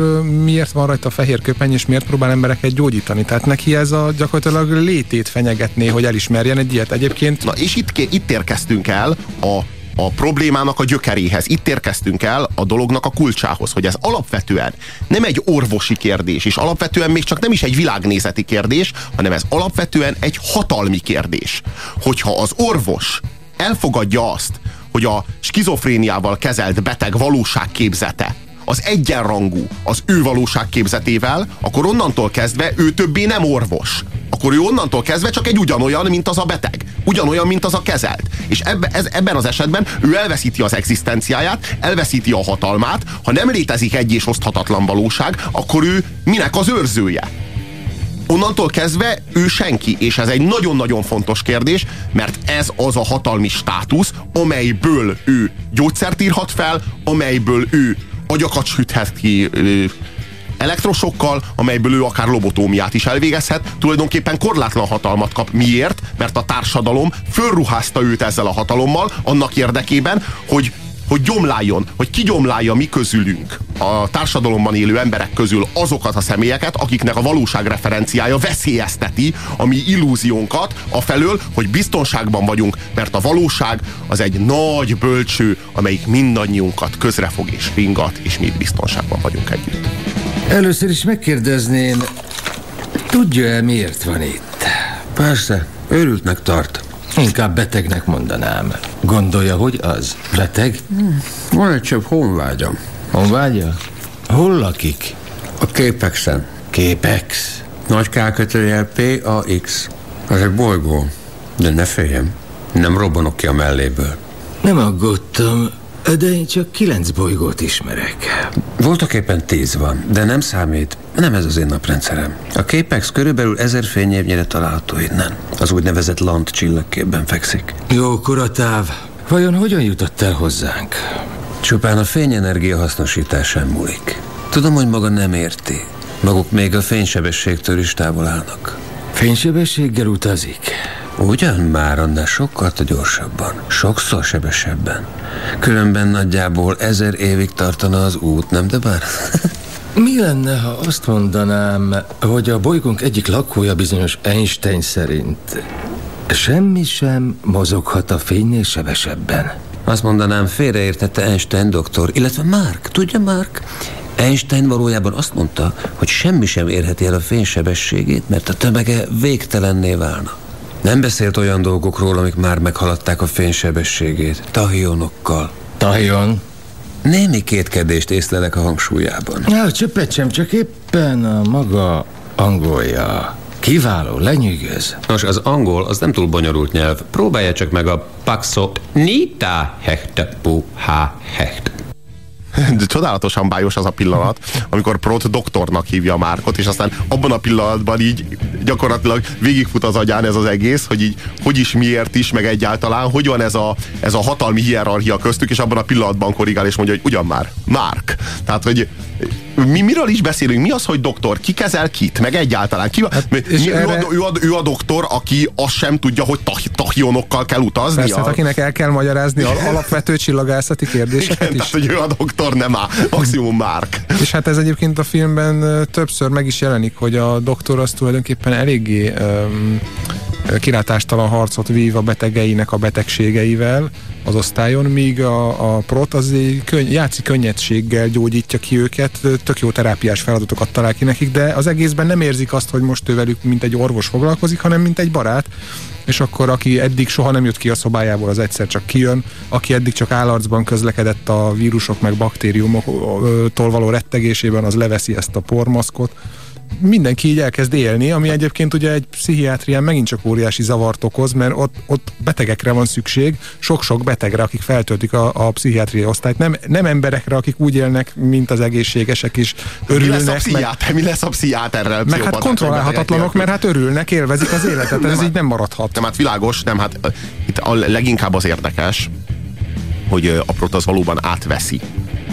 miért van rajta a fehér köpeny, és miért próbál embereket gyógyítani? Tehát neki ez a gyakorlatilag létét fenyegetné, hogy elismerjen egy ilyet. Egyébként... Na és itt, itt érkeztünk el a a problémának a gyökeréhez. Itt érkeztünk el a dolognak a kulcsához, hogy ez alapvetően nem egy orvosi kérdés, és alapvetően még csak nem is egy világnézeti kérdés, hanem ez alapvetően egy hatalmi kérdés. Hogyha az orvos elfogadja azt, hogy a skizofréniával kezelt beteg valóságképzete az egyenrangú az ő valóságképzetével, akkor onnantól kezdve ő többé nem orvos. Akkor ő onnantól kezdve csak egy ugyanolyan, mint az a beteg. Ugyanolyan, mint az a kezelt. És ebbe, ez, ebben az esetben ő elveszíti az egzisztenciáját, elveszíti a hatalmát. Ha nem létezik egy és oszthatatlan valóság, akkor ő minek az őrzője? onnantól kezdve ő senki, és ez egy nagyon-nagyon fontos kérdés, mert ez az a hatalmi státusz, amelyből ő gyógyszert írhat fel, amelyből ő agyakat süthet ki elektrosokkal, amelyből ő akár lobotómiát is elvégezhet, tulajdonképpen korlátlan hatalmat kap. Miért? Mert a társadalom fölruházta őt ezzel a hatalommal, annak érdekében, hogy hogy gyomláljon, hogy kigyomlálja mi közülünk a társadalomban élő emberek közül azokat a személyeket, akiknek a valóság referenciája veszélyezteti a mi illúziónkat afelől, hogy biztonságban vagyunk, mert a valóság az egy nagy bölcső, amelyik mindannyiunkat közrefog és ringat, és mi biztonságban vagyunk együtt. Először is megkérdezném, tudja-e miért van itt? Persze, őrültnek tart. Inkább betegnek mondanám. Gondolja, hogy az? Beteg? Hmm. Van egy csöbb honvágyam. Honvágya? Hol lakik? A Képexen. Képex? Nagy K-kötőjel P-A-X. Az egy bolygó. De ne féljem, nem robbanok ki a melléből. Nem aggódtam, de én csak kilenc bolygót ismerek. Voltak éppen tíz van, de nem számít. Nem ez az én naprendszerem. A Képex körülbelül ezer fényévnyire található innen. Az úgynevezett Lant csillagképben fekszik. Jó koratáv. Vajon hogyan jutott el hozzánk? Csupán a fényenergia hasznosításán múlik. Tudom, hogy maga nem érti. Maguk még a fénysebességtől is távol állnak. Fénysebességgel utazik? Ugyan már annál sokkal gyorsabban, sokszor sebesebben. Különben nagyjából ezer évig tartana az út, nem de bár? Mi lenne, ha azt mondanám, hogy a bolygónk egyik lakója bizonyos Einstein szerint semmi sem mozoghat a fénynél sebesebben? Azt mondanám, félreértette Einstein doktor, illetve Mark. Tudja, Mark? Einstein valójában azt mondta, hogy semmi sem érheti el a fénysebességét, mert a tömege végtelenné válna. Nem beszélt olyan dolgokról, amik már meghaladták a fénysebességét. Tahionokkal. Tahion? Némi kétkedést észlelek a hangsúlyában. Ja, csöppet sem, csak éppen a maga angolja. Kiváló, lenyűgöz. Nos, az angol az nem túl bonyolult nyelv. Próbálja csak meg a paxo nita hechta pu ha hecht. Csodálatosan bájos az a pillanat, amikor Prot doktornak hívja Márkot, és aztán abban a pillanatban így gyakorlatilag végigfut az agyán ez az egész, hogy így hogy is, miért is, meg egyáltalán, hogy van ez a, ez a hatalmi hierarchia köztük, és abban a pillanatban korrigál, és mondja, hogy ugyan már, Márk. Tehát, hogy mi miről is beszélünk? Mi az, hogy doktor? Ki kezel kit? Meg egyáltalán? Ki, hát, mi, és ő, erre... a, ő, a, ő a doktor, aki azt sem tudja, hogy tah, tahionokkal kell utazni. Persze, hát akinek el kell magyarázni al- alapvető csillagászati kérdéseket Igen, is. Tehát, hogy ő a doktor, nem a maximum Mark. És hát ez egyébként a filmben többször meg is jelenik, hogy a doktor az tulajdonképpen eléggé um, kilátástalan harcot vív a betegeinek a betegségeivel az osztályon, míg a, a prot az könny, játszi könnyedséggel gyógyítja ki őket, tök jó terápiás feladatokat talál ki nekik, de az egészben nem érzik azt, hogy most ő velük mint egy orvos foglalkozik, hanem mint egy barát, és akkor aki eddig soha nem jött ki a szobájából, az egyszer csak kijön, aki eddig csak állarcban közlekedett a vírusok meg baktériumoktól való rettegésében, az leveszi ezt a pormaszkot, mindenki így elkezd élni, ami egyébként ugye egy pszichiátrián megint csak óriási zavart okoz, mert ott, ott betegekre van szükség, sok-sok betegre, akik feltöltik a, a pszichiátriai osztályt, nem, nem emberekre, akik úgy élnek, mint az egészségesek is, örülnek. Mi lesz a, pszichiáter, mi lesz a pszichiáterrel? Meg hát kontrollálhatatlanok, mert hát örülnek, élvezik az életet, nem, ez hát, így nem maradhat. Nem, hát világos, nem, hát itt a leginkább az érdekes, hogy a prot az valóban átveszi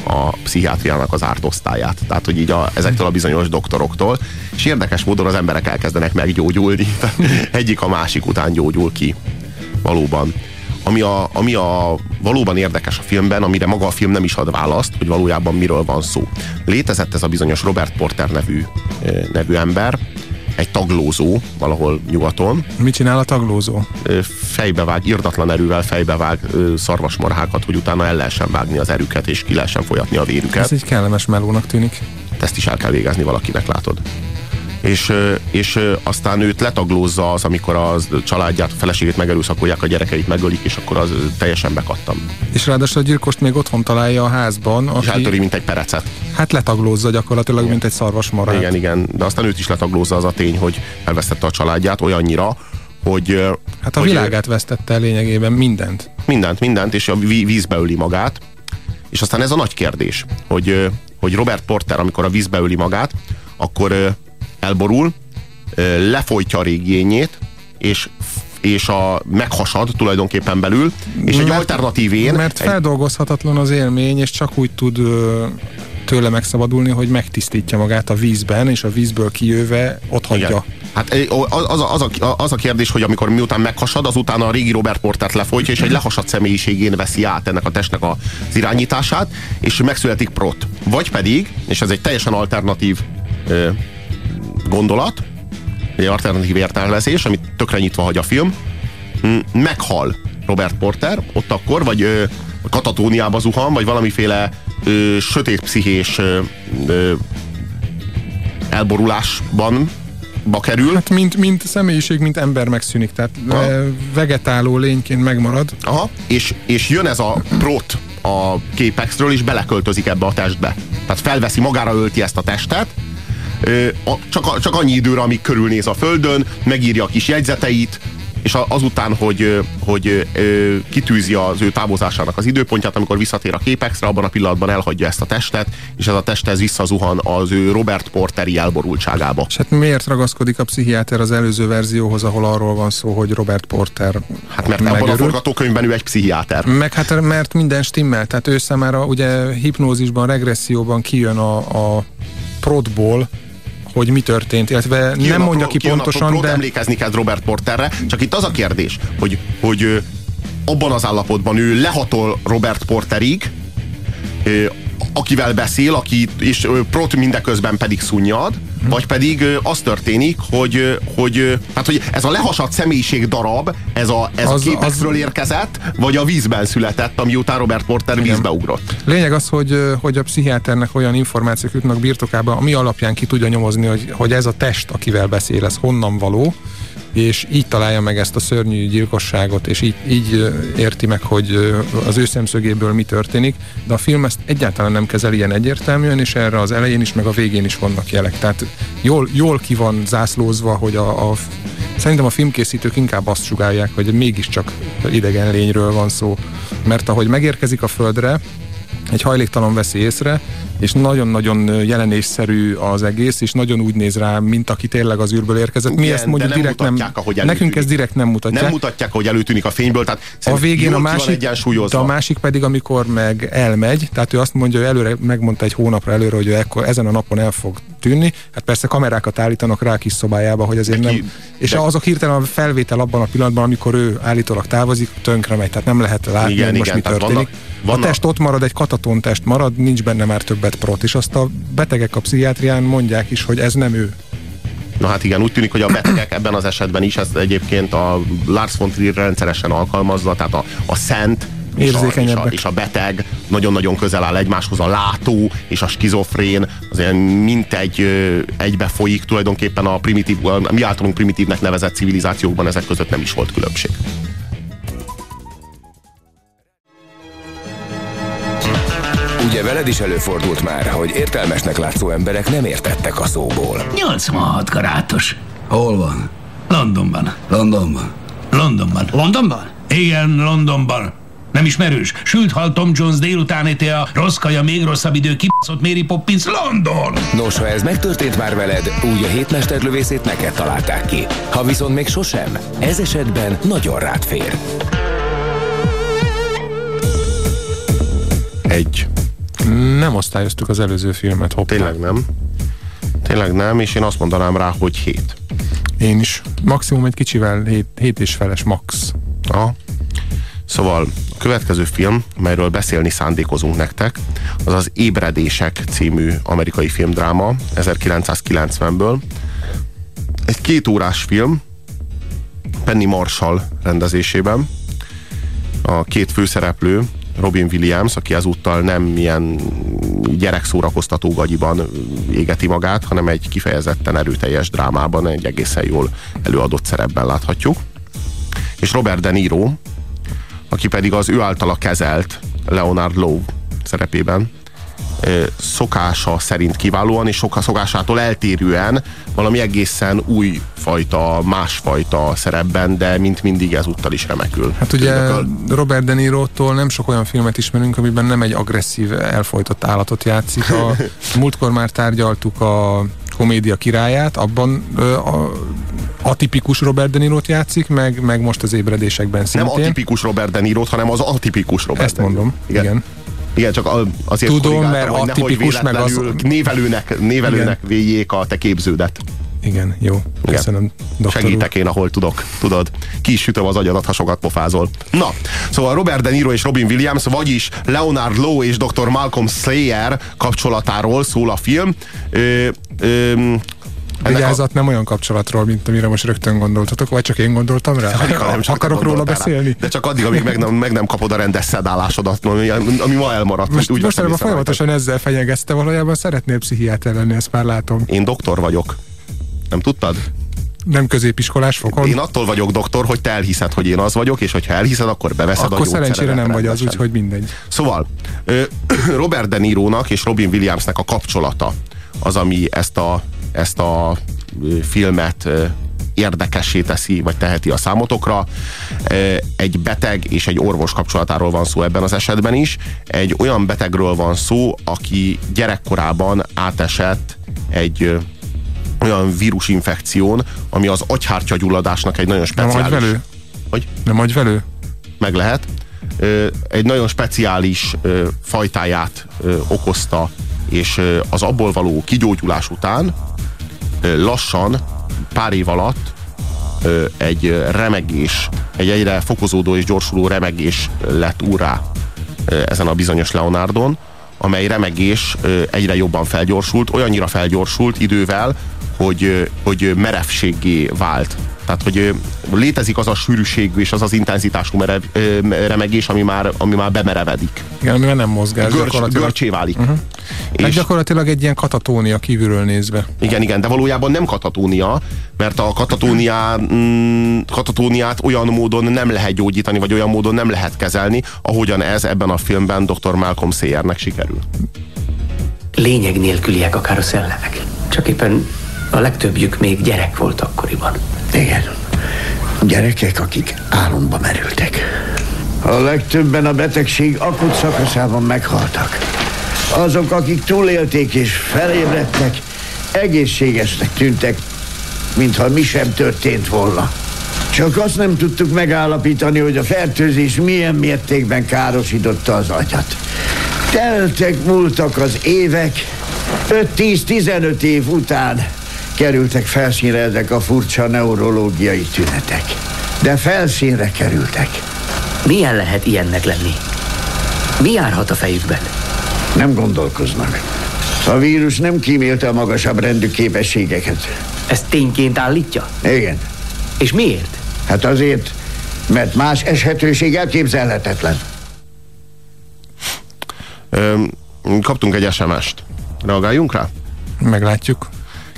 a pszichiátriának az ártosztályát. Tehát, hogy így a, ezektől a bizonyos doktoroktól. És érdekes módon az emberek elkezdenek meggyógyulni. Egyik a másik után gyógyul ki. Valóban. Ami a, ami a valóban érdekes a filmben, amire maga a film nem is ad választ, hogy valójában miről van szó. Létezett ez a bizonyos Robert Porter nevű, nevű ember, egy taglózó valahol nyugaton. Mit csinál a taglózó? Fejbevág, irdatlan erővel fejbevág szarvasmarhákat, hogy utána el lehessen vágni az erüket, és ki lehessen folyatni a vérüket. Ez egy kellemes melónak tűnik. Ezt is el kell végezni valakinek, látod és, és aztán őt letaglózza az, amikor a családját, a feleségét megerőszakolják, a gyerekeit megölik, és akkor az teljesen bekattam. És ráadásul a gyilkost még otthon találja a házban. Aki... És eltöri, mint egy perecet. Hát letaglózza gyakorlatilag, igen. mint egy szarvasmarát. Igen, igen, de aztán őt is letaglózza az a tény, hogy elvesztette a családját olyannyira, hogy... Hát a hogy, világát vesztette lényegében, mindent. Mindent, mindent, és a vízbe öli magát. És aztán ez a nagy kérdés, hogy, hogy Robert Porter, amikor a vízbe öli magát, akkor elborul, lefolytja a régényét, és és a meghasad tulajdonképpen belül, és egy mert, alternatív én... Mert feldolgozhatatlan az élmény, és csak úgy tud tőle megszabadulni, hogy megtisztítja magát a vízben, és a vízből kijöve ott hagyja. Igen. Hát az, az, az, a, az a kérdés, hogy amikor miután meghasad, az utána a régi Robert Portert lefolytja, és egy lehasadt személyiségén veszi át ennek a testnek az irányítását, és megszületik Prot. Vagy pedig, és ez egy teljesen alternatív gondolat, egy alternatív értelmezés, amit tökre nyitva hagy a film, meghal Robert Porter ott akkor, vagy ö, katatóniába zuhan, vagy valamiféle ö, sötét pszichés ö, ö, elborulásban ba kerül. Hát mint, mint személyiség, mint ember megszűnik, tehát Aha. vegetáló lényként megmarad. Aha, és, és jön ez a prot a képexről, és beleköltözik ebbe a testbe. Tehát felveszi, magára ölti ezt a testet, csak, csak annyi időre, amíg körülnéz a földön, megírja a kis jegyzeteit, és azután, hogy, hogy kitűzi az ő távozásának az időpontját, amikor visszatér a képexre, abban a pillanatban elhagyja ezt a testet, és ez a test ez visszazuhan az ő Robert Porteri elborultságába. És hát miért ragaszkodik a pszichiáter az előző verzióhoz, ahol arról van szó, hogy Robert Porter Hát mert megörül. abban a forgatókönyvben ő egy pszichiáter. Meg hát mert minden stimmel, tehát ő számára ugye hipnózisban, regresszióban kijön a, a prodból, hogy mi történt, illetve ki nem mondja ki pontosan, a, de... emlékezni kell Robert Porterre, csak itt az a kérdés, hogy, hogy abban az állapotban ő lehatol Robert Porterig, akivel beszél, aki, és Prot mindeközben pedig szunnyad, hmm. vagy pedig az történik, hogy, hogy, hát, hogy ez a lehasadt személyiség darab, ez a, ez az, a képekről az... érkezett, vagy a vízben született, ami után Robert Porter Igen. vízbe ugrott. Lényeg az, hogy, hogy a pszichiáternek olyan információk jutnak birtokába, ami alapján ki tudja nyomozni, hogy, hogy ez a test, akivel beszél, ez honnan való, és így találja meg ezt a szörnyű gyilkosságot, és így, így érti meg, hogy az ő szemszögéből mi történik, de a film ezt egyáltalán nem kezel ilyen egyértelműen, és erre az elején is, meg a végén is vannak jelek. Tehát jól, jól ki van zászlózva, hogy a, a Szerintem a filmkészítők inkább azt sugálják, hogy mégiscsak idegen lényről van szó. Mert ahogy megérkezik a földre, egy hajléktalan veszi észre, és nagyon-nagyon jelenésszerű az egész, és nagyon úgy néz rá, mint aki tényleg az űrből érkezett. Mi Igen, ezt mondjuk nem direkt nem, ahogy nekünk ez direkt nem mutatják. Nem mutatják, hogy előtűnik a fényből, tehát a végén a másik, de a másik pedig, amikor meg elmegy, tehát ő azt mondja, hogy előre megmondta egy hónapra előre, hogy ő ekkor, ezen a napon el fog tűnni. Hát persze kamerákat állítanak rá a kis szobájába, hogy azért Neki, nem. És de... azok hirtelen a felvétel abban a pillanatban, amikor ő állítólag távozik, tönkre megy, tehát nem lehet látni, igen, hogy most igen, mi történik. Vannak, vannak... A test ott marad, egy kataton test marad, nincs benne már többet prot, és azt a betegek a pszichiátrián mondják is, hogy ez nem ő. Na hát igen, úgy tűnik, hogy a betegek ebben az esetben is, ezt egyébként a Lars von Trier rendszeresen alkalmazza, tehát a, a szent és a, és, a, és a beteg nagyon-nagyon közel áll egymáshoz, a látó és a skizofrén azért mint egy, egybe folyik tulajdonképpen a primitív, a mi általunk primitívnek nevezett civilizációkban ezek között nem is volt különbség. Ugye veled is előfordult már, hogy értelmesnek látszó emberek nem értettek a szóból. 86 karátos. Hol van? Londonban. Londonban? Londonban. Londonban? Igen, Londonban. Nem ismerős? Sült hal Tom Jones délután éte a rossz kaja, még rosszabb idő, kibaszott Mary Poppins, London! Nos, ha ez megtörtént már veled, úgy a hétmesterlövészét neked találták ki. Ha viszont még sosem, ez esetben nagyon rád fér. Egy nem osztályoztuk az előző filmet, hoppá. Tényleg nem. Tényleg nem, és én azt mondanám rá, hogy hét. Én is. Maximum egy kicsivel hét, hét és feles max. Aha. Szóval a következő film, melyről beszélni szándékozunk nektek, az az Ébredések című amerikai filmdráma 1990-ből. Egy két órás film, Penny Marshall rendezésében. A két főszereplő, Robin Williams, aki ezúttal nem milyen gyerekszórakoztató gagyiban égeti magát, hanem egy kifejezetten erőteljes drámában, egy egészen jól előadott szerepben láthatjuk. És Robert De Niro, aki pedig az ő általa kezelt Leonard Lowe szerepében szokása szerint kiválóan, és soka szokásától eltérően valami egészen új fajta, másfajta szerepben, de mint mindig ezúttal is remekül. Hát ugye Robert De Niro-tól nem sok olyan filmet ismerünk, amiben nem egy agresszív, elfolytott állatot játszik. A múltkor már tárgyaltuk a komédia királyát, abban a, atipikus Robert De Niro-t játszik, meg, meg most az ébredésekben szintén. Nem atipikus Robert De Niro-t, hanem az atipikus Robert Ezt mondom, igen. igen. Igen, csak azért Tudom, mert atipikus meg az... Névelőnek, névelőnek védjék a te képződet. Igen, jó. Köszönöm, doktor Segítek én, ahol tudok, tudod. Ki is sütöm az agyadat, ha sokat pofázol. Na, szóval Robert De Niro és Robin Williams, vagyis Leonard Lowe és dr. Malcolm Slayer kapcsolatáról szól a film. Ö, ö, Vigyázat, a... nem olyan kapcsolatról, mint amire most rögtön gondoltatok, vagy csak én gondoltam rá? Addig, nem csak Akarok róla beszélni? De csak addig, amíg meg nem, meg nem kapod a rendes szedálásodat, ami, ami ma elmaradt. Most, úgy most most folyamatosan ezzel fenyegezte, valójában szeretnél pszichiáter lenni, ezt már látom. Én doktor vagyok. Nem tudtad? Nem középiskolás fokon? Én attól vagyok doktor, hogy te elhiszed, hogy én az vagyok, és hogyha elhiszed, akkor beveszed akkor a gyógyszeredet. szerencsére nem vagy az, úgyhogy mindegy. Szóval, Robert De Nirónak és Robin Williamsnek a kapcsolata az, ami ezt a, ezt a filmet érdekessé teszi, vagy teheti a számotokra. Egy beteg és egy orvos kapcsolatáról van szó ebben az esetben is. Egy olyan betegről van szó, aki gyerekkorában átesett egy olyan vírusinfekción, ami az agyhártyagyulladásnak egy nagyon speciális... Nem agyvelő? Hogy? Nem agyvelő? Meg lehet. Egy nagyon speciális fajtáját okozta, és az abból való kigyógyulás után lassan, pár év alatt egy remegés, egy egyre fokozódó és gyorsuló remegés lett úrá ezen a bizonyos Leonardon, amely remegés egyre jobban felgyorsult, olyannyira felgyorsult idővel, hogy, hogy merevséggé vált. Tehát, hogy létezik az a sűrűségű és az az intenzitású merev, remegés, ami már, ami már bemerevedik. Igen, amivel nem mozgás. Görcs, görcsé válik. Uh-huh. És Meg gyakorlatilag egy ilyen katatónia kívülről nézve. Igen, igen, de valójában nem katatónia, mert a katatóniá, mm, katatóniát olyan módon nem lehet gyógyítani, vagy olyan módon nem lehet kezelni, ahogyan ez ebben a filmben dr. Malcolm Sayernek sikerül. Lényeg nélküliek akár a szellemek. Csak éppen a legtöbbjük még gyerek volt akkoriban. Igen. Gyerekek, akik álomba merültek. A legtöbben a betegség akut szakaszában meghaltak. Azok, akik túlélték és felébredtek, egészségesnek tűntek, mintha mi sem történt volna. Csak azt nem tudtuk megállapítani, hogy a fertőzés milyen mértékben károsította az agyat. Teltek, múltak az évek, 5-10-15 év után kerültek felszínre ezek a furcsa neurológiai tünetek. De felszínre kerültek. Milyen lehet ilyennek lenni? Mi járhat a fejükben? Nem gondolkoznak. A vírus nem kímélte a magasabb rendű képességeket. Ezt tényként állítja? Igen. És miért? Hát azért, mert más eshetőség elképzelhetetlen. Ö, kaptunk egy SMS-t. Reagáljunk rá? Meglátjuk.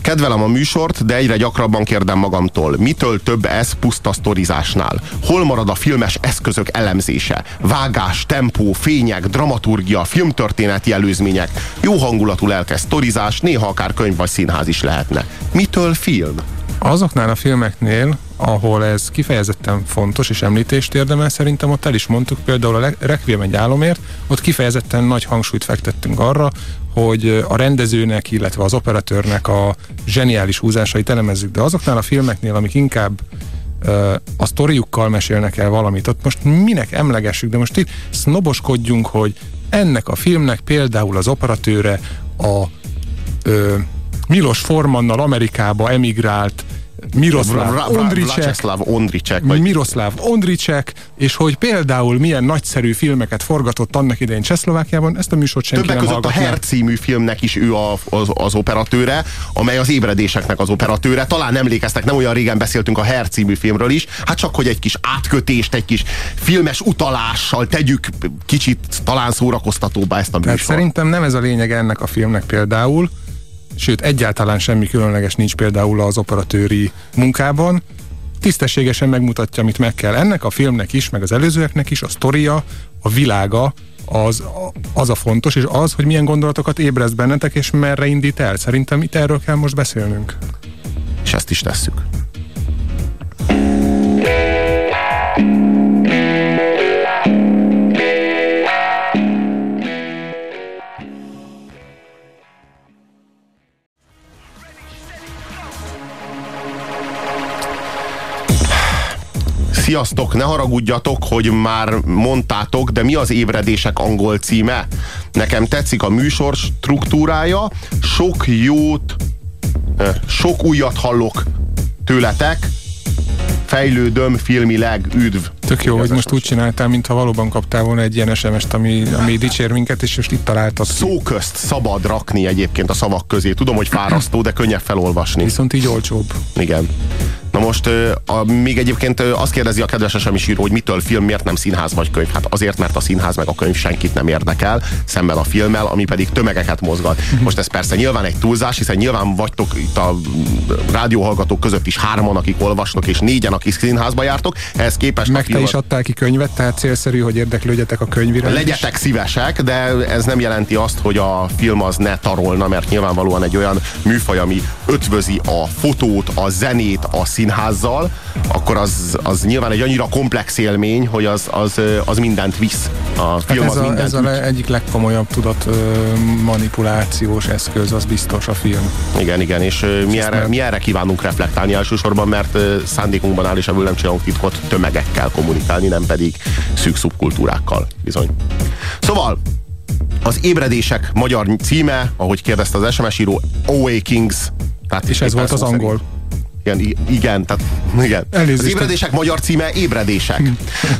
Kedvelem a műsort, de egyre gyakrabban kérdem magamtól, mitől több ez puszta sztorizásnál? Hol marad a filmes eszközök elemzése? Vágás, tempó, fények, dramaturgia, filmtörténeti előzmények, jó hangulatú lelkes sztorizás, néha akár könyv vagy színház is lehetne. Mitől film? Azoknál a filmeknél, ahol ez kifejezetten fontos és említést érdemel, szerintem ott el is mondtuk, például a Requiem egy álomért, ott kifejezetten nagy hangsúlyt fektettünk arra, hogy a rendezőnek, illetve az operatőrnek a zseniális húzásait elemezzük, de azoknál a filmeknél, amik inkább a sztoriukkal mesélnek el valamit, ott most minek emlegessük, de most itt sznoboskodjunk, hogy ennek a filmnek például az operatőre a ö, Milos Formannal Amerikába emigrált Miroslav Ondricek, Ondricek vagy... Miroslav Ondricek, és hogy például milyen nagyszerű filmeket forgatott annak idején Csehszlovákiában, ezt a műsort senki Többek nem között a Her című filmnek is ő a, az, az operatőre, amely az ébredéseknek az operatőre. Talán emlékeztek, nem olyan régen beszéltünk a Her című filmről is, hát csak hogy egy kis átkötést, egy kis filmes utalással tegyük kicsit talán szórakoztatóbbá ezt a műsort. Tehát szerintem nem ez a lényeg ennek a filmnek például, sőt egyáltalán semmi különleges nincs például az operatőri munkában, tisztességesen megmutatja, amit meg kell. Ennek a filmnek is, meg az előzőeknek is a sztoria, a világa, az, az a fontos, és az, hogy milyen gondolatokat ébreszt bennetek, és merre indít el. Szerintem itt erről kell most beszélnünk. És ezt is tesszük. Sziasztok, ne haragudjatok, hogy már mondtátok, de mi az ébredések angol címe? Nekem tetszik a műsor struktúrája, sok jót Sok újat hallok tőletek, fejlődöm filmileg, üdv. Tök jó, hogy most úgy csináltál, mintha valóban kaptál volna egy ilyen SMS-t, ami, ami dicsér minket, és most itt találtad. Szó közt szabad rakni egyébként a szavak közé. Tudom, hogy fárasztó, de könnyebb felolvasni. Viszont így olcsóbb. Igen. Most a, még egyébként azt kérdezi a kedves SMS író, hogy mitől film, miért nem színház vagy könyv. Hát azért, mert a színház meg a könyv senkit nem érdekel, szemben a filmmel, ami pedig tömegeket mozgat. Most ez persze nyilván egy túlzás, hiszen nyilván vagytok itt a rádióhallgatók között is hárman, akik olvastok, és négyen, akik színházba jártok. Ehhez képest meg te is adtál ki könyvet, tehát célszerű, hogy érdeklődjetek a könyvire. Legyetek is. szívesek, de ez nem jelenti azt, hogy a film az ne tarolna, mert nyilvánvalóan egy olyan műfaj, ami ötvözi a fotót, a zenét, a színházat, színházzal, akkor az, az nyilván egy annyira komplex élmény, hogy az, az, az mindent visz. A film hát ez az a, mindent ez a egyik legkomolyabb tudat manipulációs eszköz, az biztos a film. Igen, igen, és mi erre, mi erre kívánunk reflektálni elsősorban, mert szándékunkban áll, és ebből nem csinálunk titkot, tömegekkel kommunikálni, nem pedig szűk szubkultúrákkal, bizony. Szóval, az ébredések magyar címe, ahogy kérdezte az SMS író, Awakings. Tehát és ez volt az angol. Szerint. Igen, igen, tehát igen. Elnézést. Az ébredések magyar címe ébredések.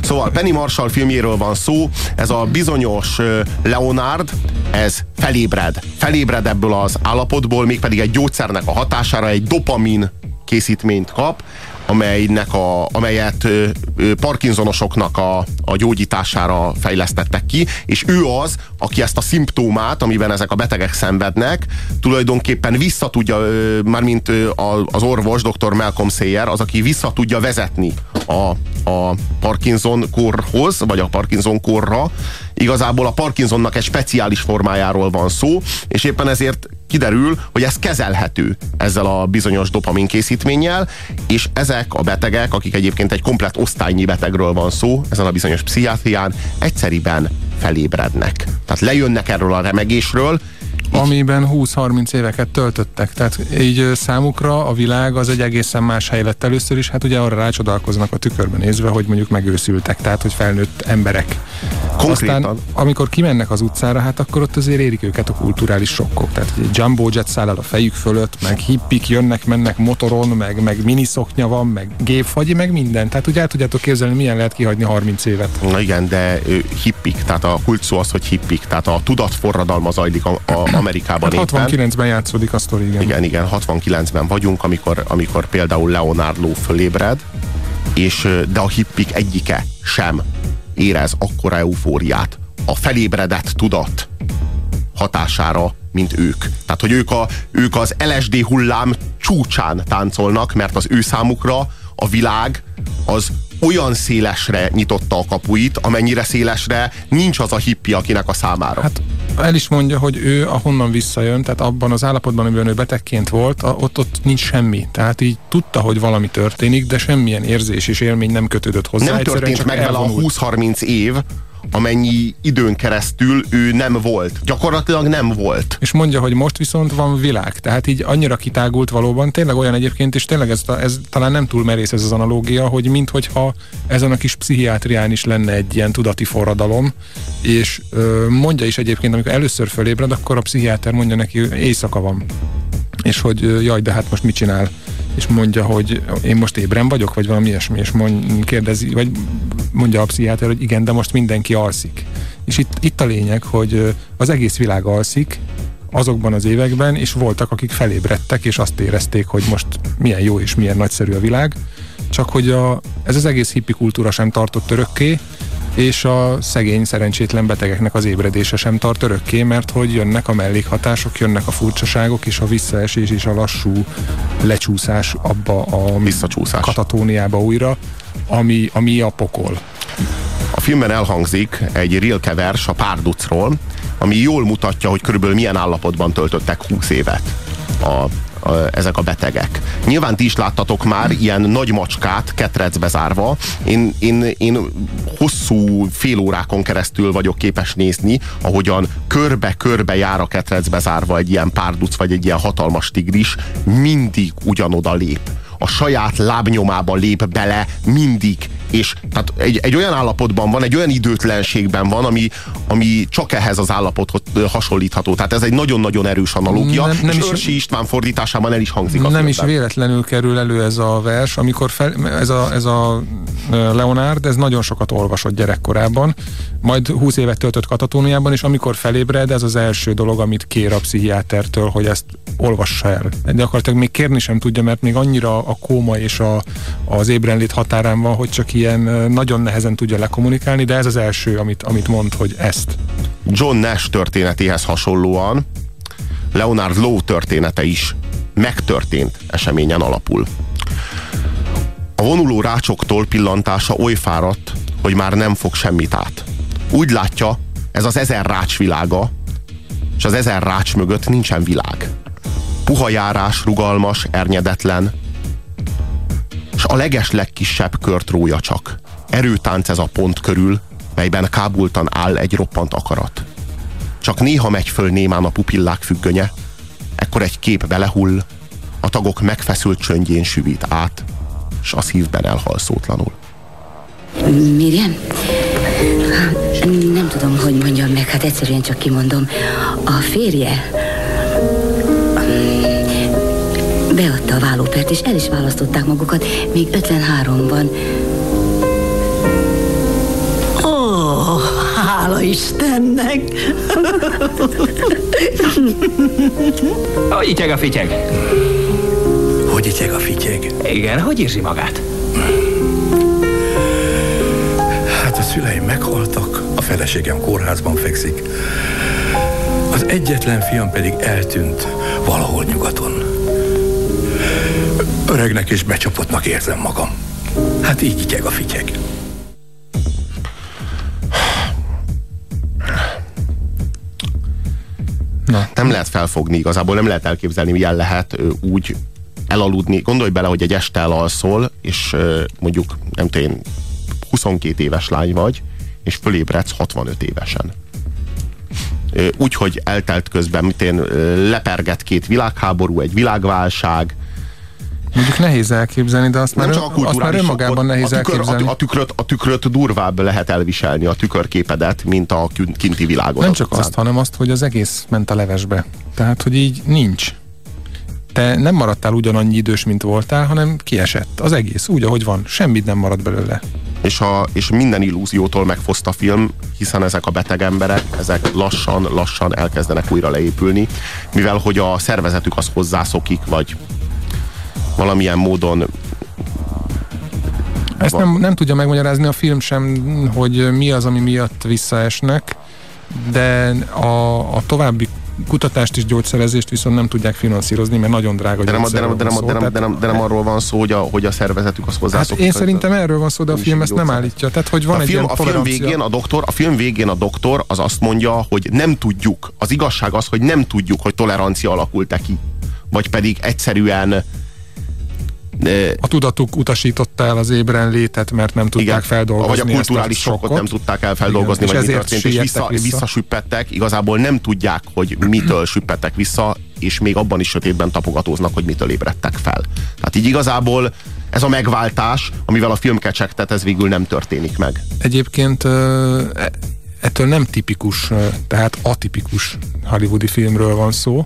Szóval Penny Marshall filmjéről van szó, ez a bizonyos Leonard, ez felébred. Felébred ebből az állapotból, mégpedig egy gyógyszernek a hatására egy dopamin készítményt kap, amelynek a, amelyet ö, ö, Parkinsonosoknak a, a gyógyítására fejlesztettek ki, és ő az, aki ezt a szimptómát, amiben ezek a betegek szenvednek, tulajdonképpen vissza tudja, ö, mármint ö, a, az orvos, dr. Malcolm Sayer, az, aki vissza tudja vezetni a, a Parkinson korhoz, vagy a Parkinson korra. Igazából a Parkinsonnak egy speciális formájáról van szó, és éppen ezért kiderül, hogy ez kezelhető ezzel a bizonyos dopamin készítménnyel, és ezek a betegek, akik egyébként egy komplet osztálynyi betegről van szó, ezen a bizonyos pszichiátrián, egyszeriben felébrednek. Tehát lejönnek erről a remegésről, amiben 20-30 éveket töltöttek. Tehát így számukra a világ az egy egészen más hely lett először is. Hát ugye arra rácsodálkoznak a tükörben nézve, hogy mondjuk megőszültek, tehát hogy felnőtt emberek. Konkrétan. Aztán amikor kimennek az utcára, hát akkor ott azért érik őket a kulturális sokkok. Tehát egy jumbo jet száll el a fejük fölött, meg hippik jönnek, mennek motoron, meg, meg miniszoknya van, meg gépfagyi, meg minden. Tehát ugye el tudjátok képzelni, milyen lehet kihagyni 30 évet. Na igen, de hippik, tehát a kult szó az, hogy hippik, tehát a tudatforradalma zajlik a, a Amerikában hát 69-ben játszódik a sztori, igen. Igen, igen, 69-ben vagyunk, amikor, amikor például Leonardo fölébred, és, de a hippik egyike sem érez akkora eufóriát a felébredett tudat hatására, mint ők. Tehát, hogy ők, a, ők az LSD hullám csúcsán táncolnak, mert az ő számukra a világ az olyan szélesre nyitotta a kapuit, amennyire szélesre nincs az a hippi, akinek a számára. Hát el is mondja, hogy ő ahonnan visszajön, tehát abban az állapotban, amiben ő betegként volt, ott, ott nincs semmi. Tehát így tudta, hogy valami történik, de semmilyen érzés és élmény nem kötődött hozzá. Nem történt meg vele a 20-30 év, amennyi időn keresztül ő nem volt. Gyakorlatilag nem volt. És mondja, hogy most viszont van világ. Tehát így annyira kitágult valóban, tényleg olyan egyébként, és tényleg ez, ez talán nem túl merész ez az analógia, hogy minthogyha ezen a kis pszichiátrián is lenne egy ilyen tudati forradalom, és ö, mondja is egyébként, amikor először fölébred, akkor a pszichiáter mondja neki, éjszaka van. És hogy jaj, de hát most mit csinál? És mondja, hogy én most ébren vagyok, vagy valami ilyesmi, és mond, kérdezi, vagy mondja a pszichiáter, hogy igen, de most mindenki alszik. És itt, itt a lényeg, hogy az egész világ alszik, azokban az években, és voltak, akik felébredtek, és azt érezték, hogy most milyen jó és milyen nagyszerű a világ, csak hogy a, ez az egész hippi kultúra sem tartott örökké, és a szegény, szerencsétlen betegeknek az ébredése sem tart örökké, mert hogy jönnek a mellékhatások, jönnek a furcsaságok, és a visszaesés és a lassú lecsúszás abba a katatóniába újra, ami, ami a pokol. A filmben elhangzik egy rilke vers a párducról, ami jól mutatja, hogy körülbelül milyen állapotban töltöttek 20 évet a ezek a betegek. Nyilván ti is láttatok már ilyen nagy macskát ketrecbe zárva. Én, én, én hosszú fél órákon keresztül vagyok képes nézni, ahogyan körbe-körbe jár a ketrecbe zárva egy ilyen párduc, vagy egy ilyen hatalmas tigris, mindig ugyanoda lép. A saját lábnyomába lép bele mindig és tehát egy, egy olyan állapotban van, egy olyan időtlenségben van, ami, ami csak ehhez az állapothoz hasonlítható. Tehát ez egy nagyon-nagyon erős analógia, nem, nem és is, Örsi István fordításában el is hangzik Nem filmben. is véletlenül kerül elő ez a vers, amikor fel, ez, a, ez a Leonard, ez nagyon sokat olvasott gyerekkorában, majd 20 évet töltött Katatóniában, és amikor felébred, ez az első dolog, amit kér a pszichiátertől, hogy ezt olvassa el. De gyakorlatilag még kérni sem tudja, mert még annyira a kóma és a, az ébrenlét határán van, hogy csak ilyen nagyon nehezen tudja lekommunikálni, de ez az első, amit, amit mond, hogy ezt. John Nash történetéhez hasonlóan Leonard Lowe története is megtörtént eseményen alapul. A vonuló rácsoktól pillantása oly fáradt, hogy már nem fog semmit át. Úgy látja, ez az ezer rács világa, és az ezer rács mögött nincsen világ. Puha járás, rugalmas, ernyedetlen, és a leges legkisebb kört rója csak. Erőtánc ez a pont körül, melyben kábultan áll egy roppant akarat. Csak néha megy föl némán a pupillák függönye, ekkor egy kép belehull, a tagok megfeszült csöndjén süvít át, és a szívben elhal szótlanul. Miriam? Nem tudom, hogy mondjam meg, hát egyszerűen csak kimondom. A férje beadta a vállópert, és el is választották magukat, még 53-ban. Ó, oh, hála Istennek! Hogy ityeg a fityeg? Hogy ityeg a fityeg? Igen, hogy érzi magát? Hát a szüleim meghaltak, a feleségem kórházban fekszik. Az egyetlen fiam pedig eltűnt valahol nyugaton. Öregnek és becsapottnak érzem magam. Hát így ityeg a fityeg. Na. Nem lehet felfogni, igazából nem lehet elképzelni, milyen lehet úgy elaludni. Gondolj bele, hogy egy este elalszol, és mondjuk, nem tudom 22 éves lány vagy, és fölébredsz 65 évesen. Úgy, hogy eltelt közben, mint én leperget két világháború, egy világválság, Mondjuk nehéz elképzelni, de azt, már, ön, azt már önmagában nehéz a tükör, elképzelni. A, a, tükröt, a tükröt durvább lehet elviselni, a tükörképedet, mint a kinti világot. Nem csak azt, hanem azt, hogy az egész ment a levesbe. Tehát, hogy így nincs. Te nem maradtál ugyanannyi idős, mint voltál, hanem kiesett. Az egész, úgy, ahogy van. Semmit nem marad belőle. És, a, és minden illúziótól megfoszt a film, hiszen ezek a beteg emberek, ezek lassan-lassan elkezdenek újra leépülni, mivel hogy a szervezetük az hozzászokik, vagy valamilyen módon ezt nem, nem tudja megmagyarázni a film sem, hogy mi az, ami miatt visszaesnek, de a, a további kutatást és gyógyszerezést viszont nem tudják finanszírozni, mert nagyon drága de nem, de, nem, de, nem, de, nem, de, nem, de nem arról van szó, hogy a, hogy a szervezetük az hozzászokik. Hát én szerintem erről van szó, de a film ezt nem állítja. Tehát, hogy van a egy film, a film végén a doktor, a film végén a doktor az azt mondja, hogy nem tudjuk. Az igazság az, hogy nem tudjuk, hogy tolerancia alakult-e ki. Vagy pedig egyszerűen a tudatuk utasította el az ébren létet, mert nem tudták igen, feldolgozni. Vagy a kulturális sokkot nem tudták el feldolgozni, igen, vagy mi történt, és vissza, vissza. visszasüppettek. Igazából nem tudják, hogy mitől süppettek vissza, és még abban is sötétben tapogatóznak, hogy mitől ébredtek fel. Tehát így igazából ez a megváltás, amivel a film kecsegtet, ez végül nem történik meg. Egyébként e, ettől nem tipikus, tehát atipikus hollywoodi filmről van szó,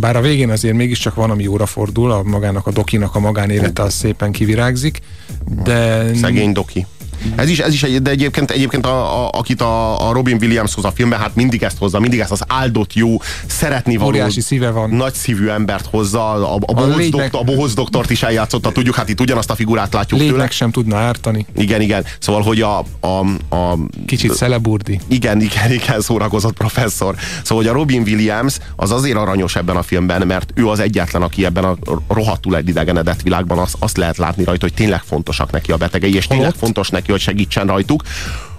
bár a végén azért mégiscsak van, ami jóra fordul, a magának a dokinak a magánélete az szépen kivirágzik, de... Szegény doki. Ez is, ez is egy, de egyébként, egyébként a, a, akit a, a Robin Williams hoz a filmben, hát mindig ezt hozza, mindig ezt az áldott jó, szeretni való, Óriási szíve van. nagy szívű embert hozza, a, a, bohoz, lényeg... doktor, a bohoz doktort is eljátszotta, tudjuk, hát itt ugyanazt a figurát látjuk Lényeg tőle. sem tudna ártani. Igen, igen. Szóval, hogy a... a, a Kicsit szeleburdi. Igen, igen, igen, szórakozott professzor. Szóval, hogy a Robin Williams az azért aranyos ebben a filmben, mert ő az egyetlen, aki ebben a rohadtul egy idegenedett világban azt, azt lehet látni rajta, hogy tényleg fontosak neki a betegei, és tényleg Holott? fontos neki, hogy segítsen rajtuk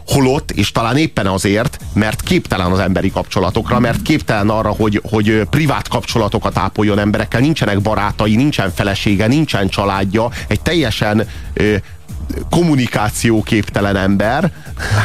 holott, és talán éppen azért, mert képtelen az emberi kapcsolatokra, mert képtelen arra, hogy, hogy privát kapcsolatokat ápoljon emberekkel, nincsenek barátai, nincsen felesége, nincsen családja, egy teljesen kommunikációképtelen ember.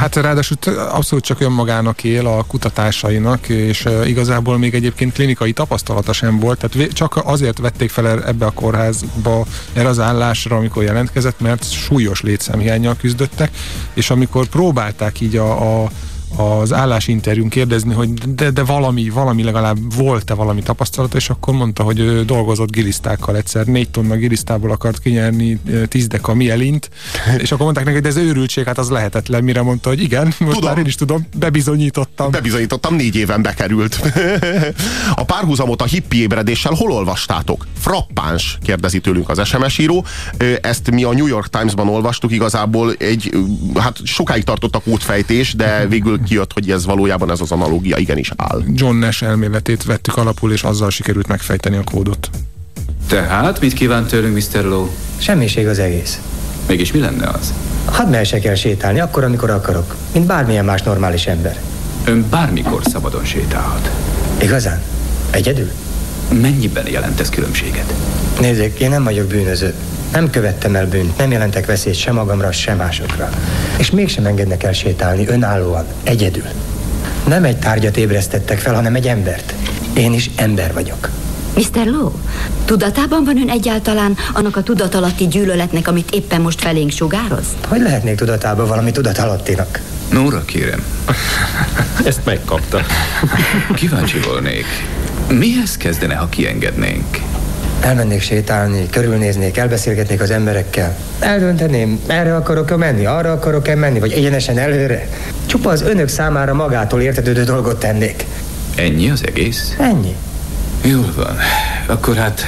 Hát ráadásul abszolút csak önmagának él a kutatásainak, és igazából még egyébként klinikai tapasztalata sem volt, tehát csak azért vették fel er-, ebbe a kórházba erre az állásra, amikor jelentkezett, mert súlyos létszámhiányjal küzdöttek, és amikor próbálták így a, a az állásinterjún kérdezni, hogy de, de valami, valami legalább volt-e valami tapasztalata, és akkor mondta, hogy ő dolgozott gilisztákkal egyszer, négy tonna gilisztából akart kinyerni tíz deka mielint, és akkor mondták neki, hogy de ez őrültség, hát az lehetetlen, mire mondta, hogy igen, most tudom. már én is tudom, bebizonyítottam. Bebizonyítottam, négy éven bekerült. a párhuzamot a hippi ébredéssel hol olvastátok? Frappáns, kérdezi tőlünk az SMS író. Ezt mi a New York Times-ban olvastuk, igazából egy, hát sokáig tartott a kódfejtés, de végül kijött, hogy ez valójában ez az analógia igenis áll. John Nash elméletét vettük alapul, és azzal sikerült megfejteni a kódot. Tehát mit kíván tőlünk, Mr. Lowe? Semmiség az egész. Mégis mi lenne az? Hadd mehessek el sétálni, akkor, amikor akarok. Mint bármilyen más normális ember. Ön bármikor szabadon sétálhat. Igazán? Egyedül? Mennyiben jelent ez különbséget? Nézzék, én nem vagyok bűnöző. Nem követtem el bűnt, nem jelentek veszélyt sem magamra, sem másokra. És mégsem engednek el sétálni önállóan, egyedül. Nem egy tárgyat ébresztettek fel, hanem egy embert. Én is ember vagyok. Mr. Lowe, tudatában van ön egyáltalán annak a tudatalatti gyűlöletnek, amit éppen most felénk sugároz? Hogy lehetnék tudatában valami tudatalattinak? Nóra, kérem. Ezt megkapta. Kíváncsi volnék. Mihez kezdene, ha kiengednénk? Elmennék sétálni, körülnéznék, elbeszélgetnék az emberekkel. Eldönteném, erre akarok-e menni, arra akarok-e menni, vagy egyenesen előre. Csupa az önök számára magától értetődő dolgot tennék. Ennyi az egész? Ennyi. Jól van. Akkor hát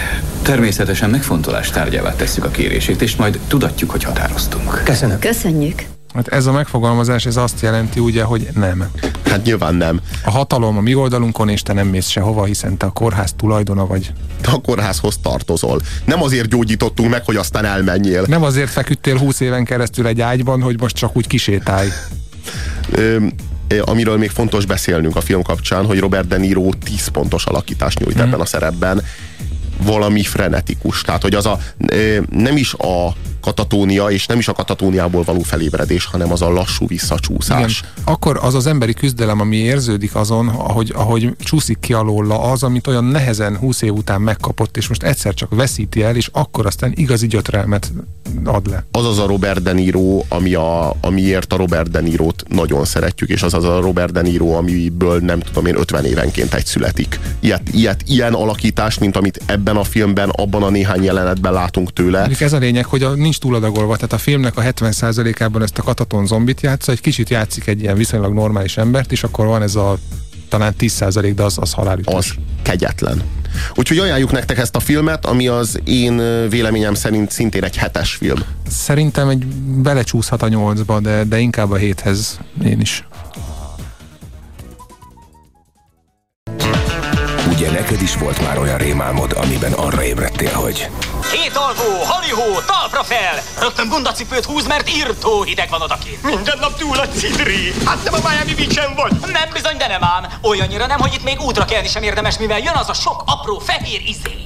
természetesen megfontolás tárgyává tesszük a kérését, és majd tudatjuk, hogy határoztunk. Köszönöm. Köszönjük. Hát ez a megfogalmazás, ez azt jelenti ugye, hogy nem. Hát nyilván nem. A hatalom a mi oldalunkon, és te nem mész sehova, hiszen te a kórház tulajdona vagy. Te a kórházhoz tartozol. Nem azért gyógyítottunk meg, hogy aztán elmenjél. Nem azért feküdtél húsz éven keresztül egy ágyban, hogy most csak úgy kisétálj. Ö, amiről még fontos beszélnünk a film kapcsán, hogy Robert De Niro 10 pontos alakítást nyújt mm. ebben a szerepben. Valami frenetikus. Tehát, hogy az a nem is a katatónia, és nem is a katatóniából való felébredés, hanem az a lassú visszacsúszás. Igen. Akkor az az emberi küzdelem, ami érződik azon, ahogy, ahogy csúszik ki alóla az, amit olyan nehezen 20 év után megkapott, és most egyszer csak veszíti el, és akkor aztán igazi gyötrelmet ad le. Az az a Robert De Niro, ami a, amiért a Robert De Niro-t nagyon szeretjük, és az az a Robert De Niro, amiből nem tudom én 50 évenként egy születik. Ilyet, ilyet, ilyen alakítás, mint amit ebben a filmben, abban a néhány jelenetben látunk tőle. Ez a lényeg, hogy a, nincs nincs túladagolva, tehát a filmnek a 70%-ában ezt a kataton zombit játsza, egy kicsit játszik egy ilyen viszonylag normális embert, és akkor van ez a talán 10% de az, az halálütés. Az kegyetlen. Úgyhogy ajánljuk nektek ezt a filmet, ami az én véleményem szerint szintén egy hetes film. Szerintem egy belecsúszhat a nyolcba, de, de inkább a héthez én is. Ugye neked is volt már olyan rémálmod, amiben arra ébredtél, hogy Két alvó, halihó, talpra fel! Rögtön bundacipőt húz, mert írtó hideg van odakint. Minden nap túl a cidri. Hát nem a Miami beach vagy. Nem bizony, de nem ám. Olyannyira nem, hogy itt még útra kelni sem érdemes, mivel jön az a sok apró fehér izé.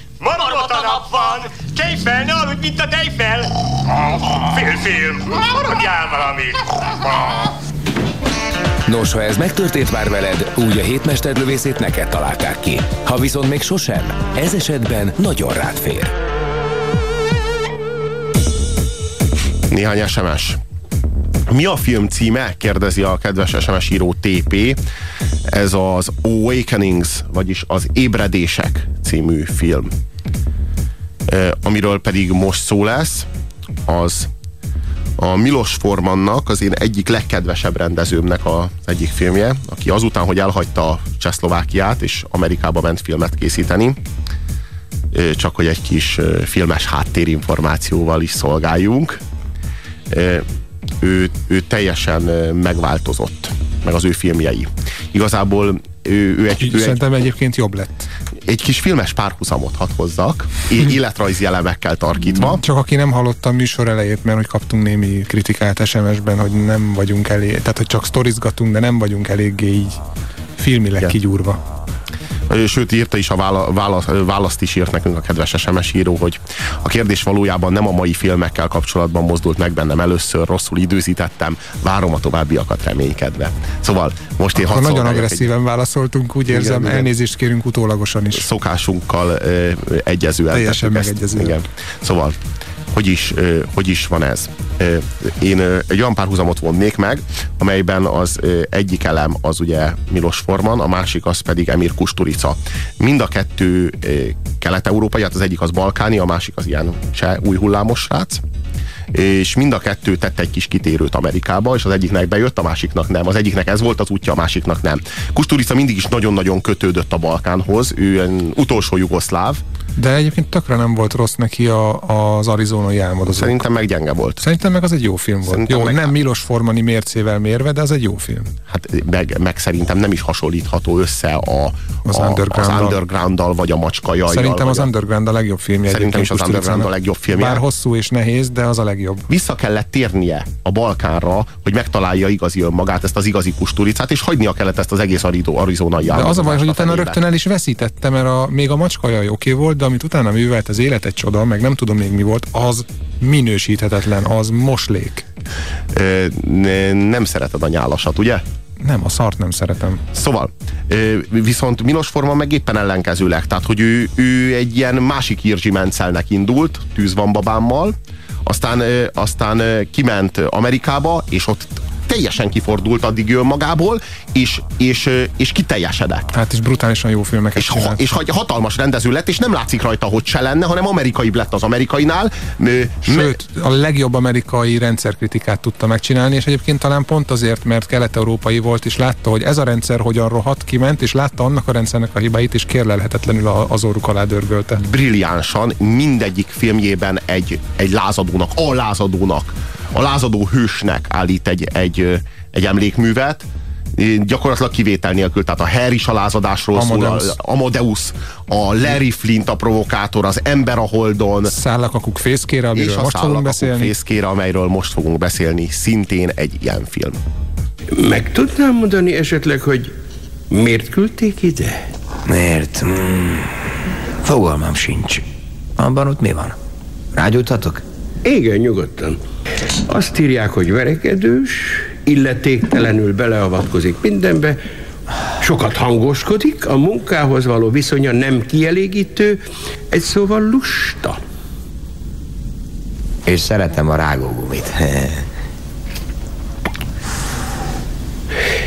Marmot a nap van! Tejfel, ne aludj, mint a tejfel! Félfilm! Maradjál valamit! Nos, ha ez megtörtént már veled, úgy a hétmesterlövészét neked találták ki. Ha viszont még sosem, ez esetben nagyon rád fér. Néhány SMS. Mi a film címe? Kérdezi a kedves SMS író TP. Ez az Awakenings, vagyis az Ébredések című film amiről pedig most szó lesz, az a Milos Formannak, az én egyik legkedvesebb rendezőmnek az egyik filmje, aki azután, hogy elhagyta Csehszlovákiát, és Amerikába ment filmet készíteni, csak hogy egy kis filmes háttérinformációval is szolgáljunk, ő, ő teljesen megváltozott, meg az ő filmjei. Igazából ő, ő, egy, ő egy, szerintem egyébként jobb lett. egy kis filmes párhuzamot hadd hozzak, életrajzi elemekkel tarkítva. Csak aki nem hallotta a műsor elejét, mert hogy kaptunk némi kritikát SMS-ben, hogy nem vagyunk elég, tehát hogy csak sztorizgatunk, de nem vagyunk eléggé így filmileg kigyúrva. Sőt, írta is a vála, vála, választ is írt nekünk a kedves SMS író, hogy a kérdés valójában nem a mai filmekkel kapcsolatban mozdult meg bennem először, rosszul időzítettem, várom a továbbiakat reménykedve. Szóval most én Akkor nagyon agresszíven válaszoltunk, úgy érzem, igen. elnézést kérünk utólagosan is. szokásunkkal ö, egyezően. Teljesen megegyezően. Igen. Szóval, hogy is, hogy is van ez? Én egy olyan párhuzamot vonnék meg, amelyben az egyik elem az ugye Milos Forman, a másik az pedig Emir Kusturica. Mind a kettő kelet-európai, hát az egyik az balkáni, a másik az ilyen cseh új hullámos srác és mind a kettő tett egy kis kitérőt Amerikába, és az egyiknek bejött, a másiknak nem. Az egyiknek ez volt az útja, a másiknak nem. Kusturica mindig is nagyon-nagyon kötődött a Balkánhoz, ő utolsó jugoszláv, De egyébként tökre nem volt rossz neki a, az arizonai álmodozók. Szerintem meg gyenge volt. Szerintem meg az egy jó film volt. Szerintem jó, meg- nem Milos Formani mércével mérve, de az egy jó film. Hát meg, meg szerintem nem is hasonlítható össze a, Az a, Underground-dal. az underground vagy a macska jajjal. Szerintem az a... Underground a legjobb filmje. Szerintem is az. Underground a legjobb filmje. Bár hosszú és nehéz, de az a legjobb. Vissza kellett térnie a Balkánra, hogy megtalálja igazi önmagát, ezt az igazi kusturicát, és hagynia kellett ezt az egész arizonai De az a baj, hogy utána rögtön el is veszítette, mert a, még a macskajaj oké volt, de amit utána művelt az élet egy csoda, meg nem tudom még mi volt, az minősíthetetlen, az moslék. Ö, ne- nem szereted a nyálasat, ugye? Nem, a szart nem szeretem. Szóval, viszont Milos Forman meg éppen ellenkezőleg, tehát hogy ő, ő egy ilyen másik Jirzsi Mencelnek indult, Tűz van babámmal, aztán, aztán kiment Amerikába, és ott teljesen kifordult addig ő magából, és, és, és kiteljesedett. Hát is brutálisan jó filmeket És, ha, és ha- hatalmas rendező lett, és nem látszik rajta, hogy se lenne, hanem amerikai lett az amerikainál. Sőt, a legjobb amerikai rendszerkritikát tudta megcsinálni, és egyébként talán pont azért, mert kelet-európai volt, és látta, hogy ez a rendszer hogyan rohadt, kiment, és látta annak a rendszernek a hibáit, és kérlelhetetlenül az orruk alá dörgölte. brilliánsan mindegyik filmjében egy, egy lázadónak, a lázadónak, a lázadó hősnek állít egy, egy, egy emlékművet, gyakorlatilag kivétel nélkül, tehát a Harry is a lázadásról Amadeus. szól, a Amadeus, a Larry Flint a provokátor, az ember a holdon, Szállakakuk fészkére, amiről és a most fogunk beszélni. fészkére, amelyről most fogunk beszélni, szintén egy ilyen film. Meg tudnám mondani esetleg, hogy miért küldték ide? Miért? Hmm. Fogalmam sincs. Abban ott mi van? Rágyújthatok? Igen, nyugodtan. Azt írják, hogy verekedős, illetéktelenül beleavatkozik mindenbe, sokat hangoskodik, a munkához való viszonya nem kielégítő, egy szóval lusta. És szeretem a rágógumit.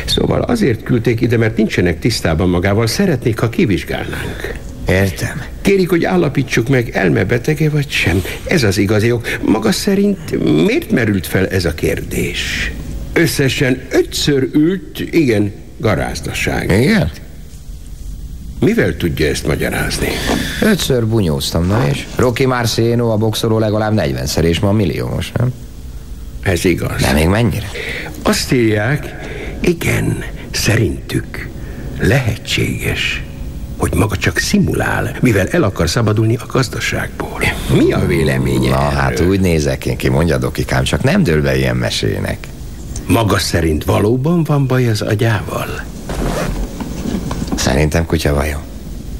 Szóval azért küldték ide, mert nincsenek tisztában magával, szeretnék, ha kivizsgálnánk. Értem. Kérik, hogy állapítsuk meg, elmebetege vagy sem. Ez az igazi ok. Maga szerint miért merült fel ez a kérdés? Összesen ötször ült, igen, garázdaság. Igen? Mivel tudja ezt magyarázni? Ötször bunyóztam, na és? Rocky Marciano, a boxoló legalább 40-szer, és ma milliómos, nem? Ez igaz. De még mennyire? Azt írják, igen, szerintük lehetséges, hogy maga csak szimulál, mivel el akar szabadulni a gazdaságból. Mi a véleménye? Na hát úgy nézek én ki, mondja Dokikám, csak nem dől be ilyen mesének. Maga szerint valóban van baj az agyával? Szerintem kutya vajon.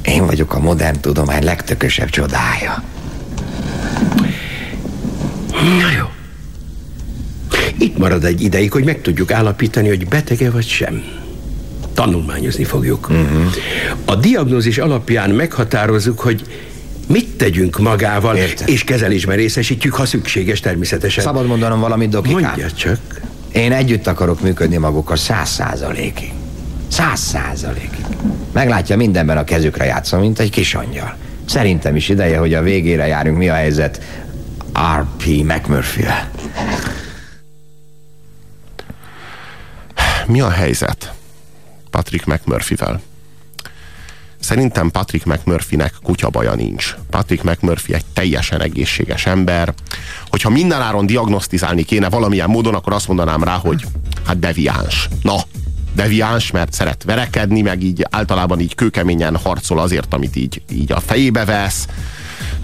Én vagyok a modern tudomány legtökösebb csodája. Na jó. Itt marad egy ideig, hogy meg tudjuk állapítani, hogy betege vagy sem. Tanulmányozni fogjuk. Uh-huh. A diagnózis alapján meghatározzuk, hogy mit tegyünk magával, Értem. és kezelésben részesítjük, ha szükséges természetesen. Szabad mondanom valamit, Dokikám? Mondja csak. Én együtt akarok működni magukkal száz százalékig. Száz százalékig. Meglátja, mindenben a kezükre játszom, mint egy kis angyal. Szerintem is ideje, hogy a végére járunk. Mi a helyzet R.P. McMurphy-vel? Mi a helyzet Patrick McMurphy-vel? Szerintem Patrick McMurphynek kutyabaja nincs. Patrick McMurphy egy teljesen egészséges ember. Hogyha mindenáron diagnosztizálni kéne valamilyen módon, akkor azt mondanám rá, hogy hát deviáns. Na, deviáns, mert szeret verekedni, meg így általában így kőkeményen harcol azért, amit így, így a fejébe vesz.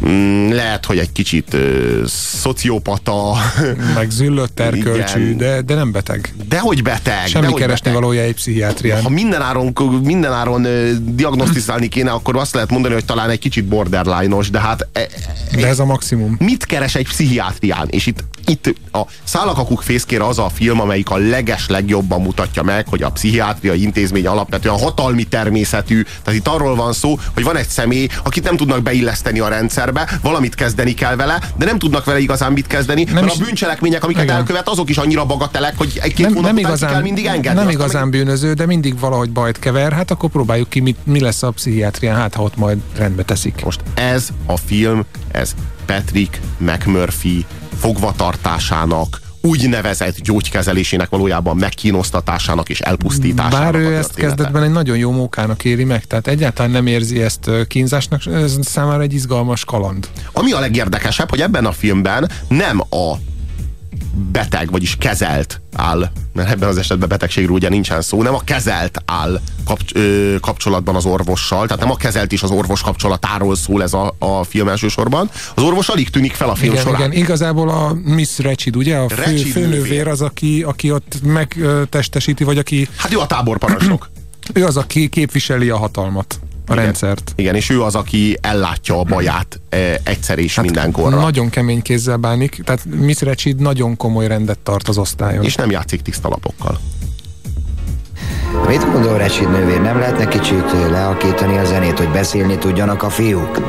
Mm, lehet, hogy egy kicsit ö, szociopata. Meg züllött erkölcsű, de, de nem beteg. Dehogy beteg. Semmi dehogy keresni beteg. valója egy pszichiátrián. Ha mindenáron, mindenáron diagnosztizálni kéne, akkor azt lehet mondani, hogy talán egy kicsit borderline-os, de hát e, De ez a maximum. mit keres egy pszichiátrián? És itt, itt a Szálakakuk fészkére az a film, amelyik a leges legjobban mutatja meg, hogy a pszichiátriai intézmény alapvetően hatalmi természetű. Tehát itt arról van szó, hogy van egy személy, akit nem tudnak beilleszteni a rendszerbe, valamit kezdeni kell vele, de nem tudnak vele igazán mit kezdeni, nem mert is- a bűncselekmények, amiket Igen. elkövet, azok is annyira bagatelek, hogy egy-két Nem, nem ki kell igazán, mindig engedni. nem igazán bűnöző, de mindig valahogy bajt kever, hát akkor próbáljuk ki, mit, mi lesz a pszichiátrián, hát ha ott majd rendbe teszik. Most ez a film, ez Patrick McMurphy fogvatartásának úgynevezett gyógykezelésének valójában megkínosztatásának és elpusztításának. Bár ő ezt kezdetben egy nagyon jó mókának éli meg, tehát egyáltalán nem érzi ezt kínzásnak, ez számára egy izgalmas kaland. Ami a legérdekesebb, hogy ebben a filmben nem a beteg, vagyis kezelt áll, mert ebben az esetben betegségről ugye nincsen szó, nem a kezelt áll kapcs- ö, kapcsolatban az orvossal, tehát nem a kezelt és az orvos kapcsolatáról szól ez a, a film elsősorban. Az orvos alig tűnik fel a film Igen, során. igen, igazából a Miss Recsid, ugye, a fő, főnővér nővér. az, aki, aki ott megtestesíti, vagy aki... Hát ő a táborparancsnok. ő az, aki képviseli a hatalmat, a Igen. rendszert. Igen, és ő az, aki ellátja a baját e, egyszer és Hát mindenkorra. Nagyon kemény kézzel bánik, tehát Miss Recsid nagyon komoly rendet tart az osztályon. És nem játszik tiszta lapokkal. Mit gondol Recsid nővér? Nem lehetne kicsit leakítani a zenét, hogy beszélni tudjanak a fiúk?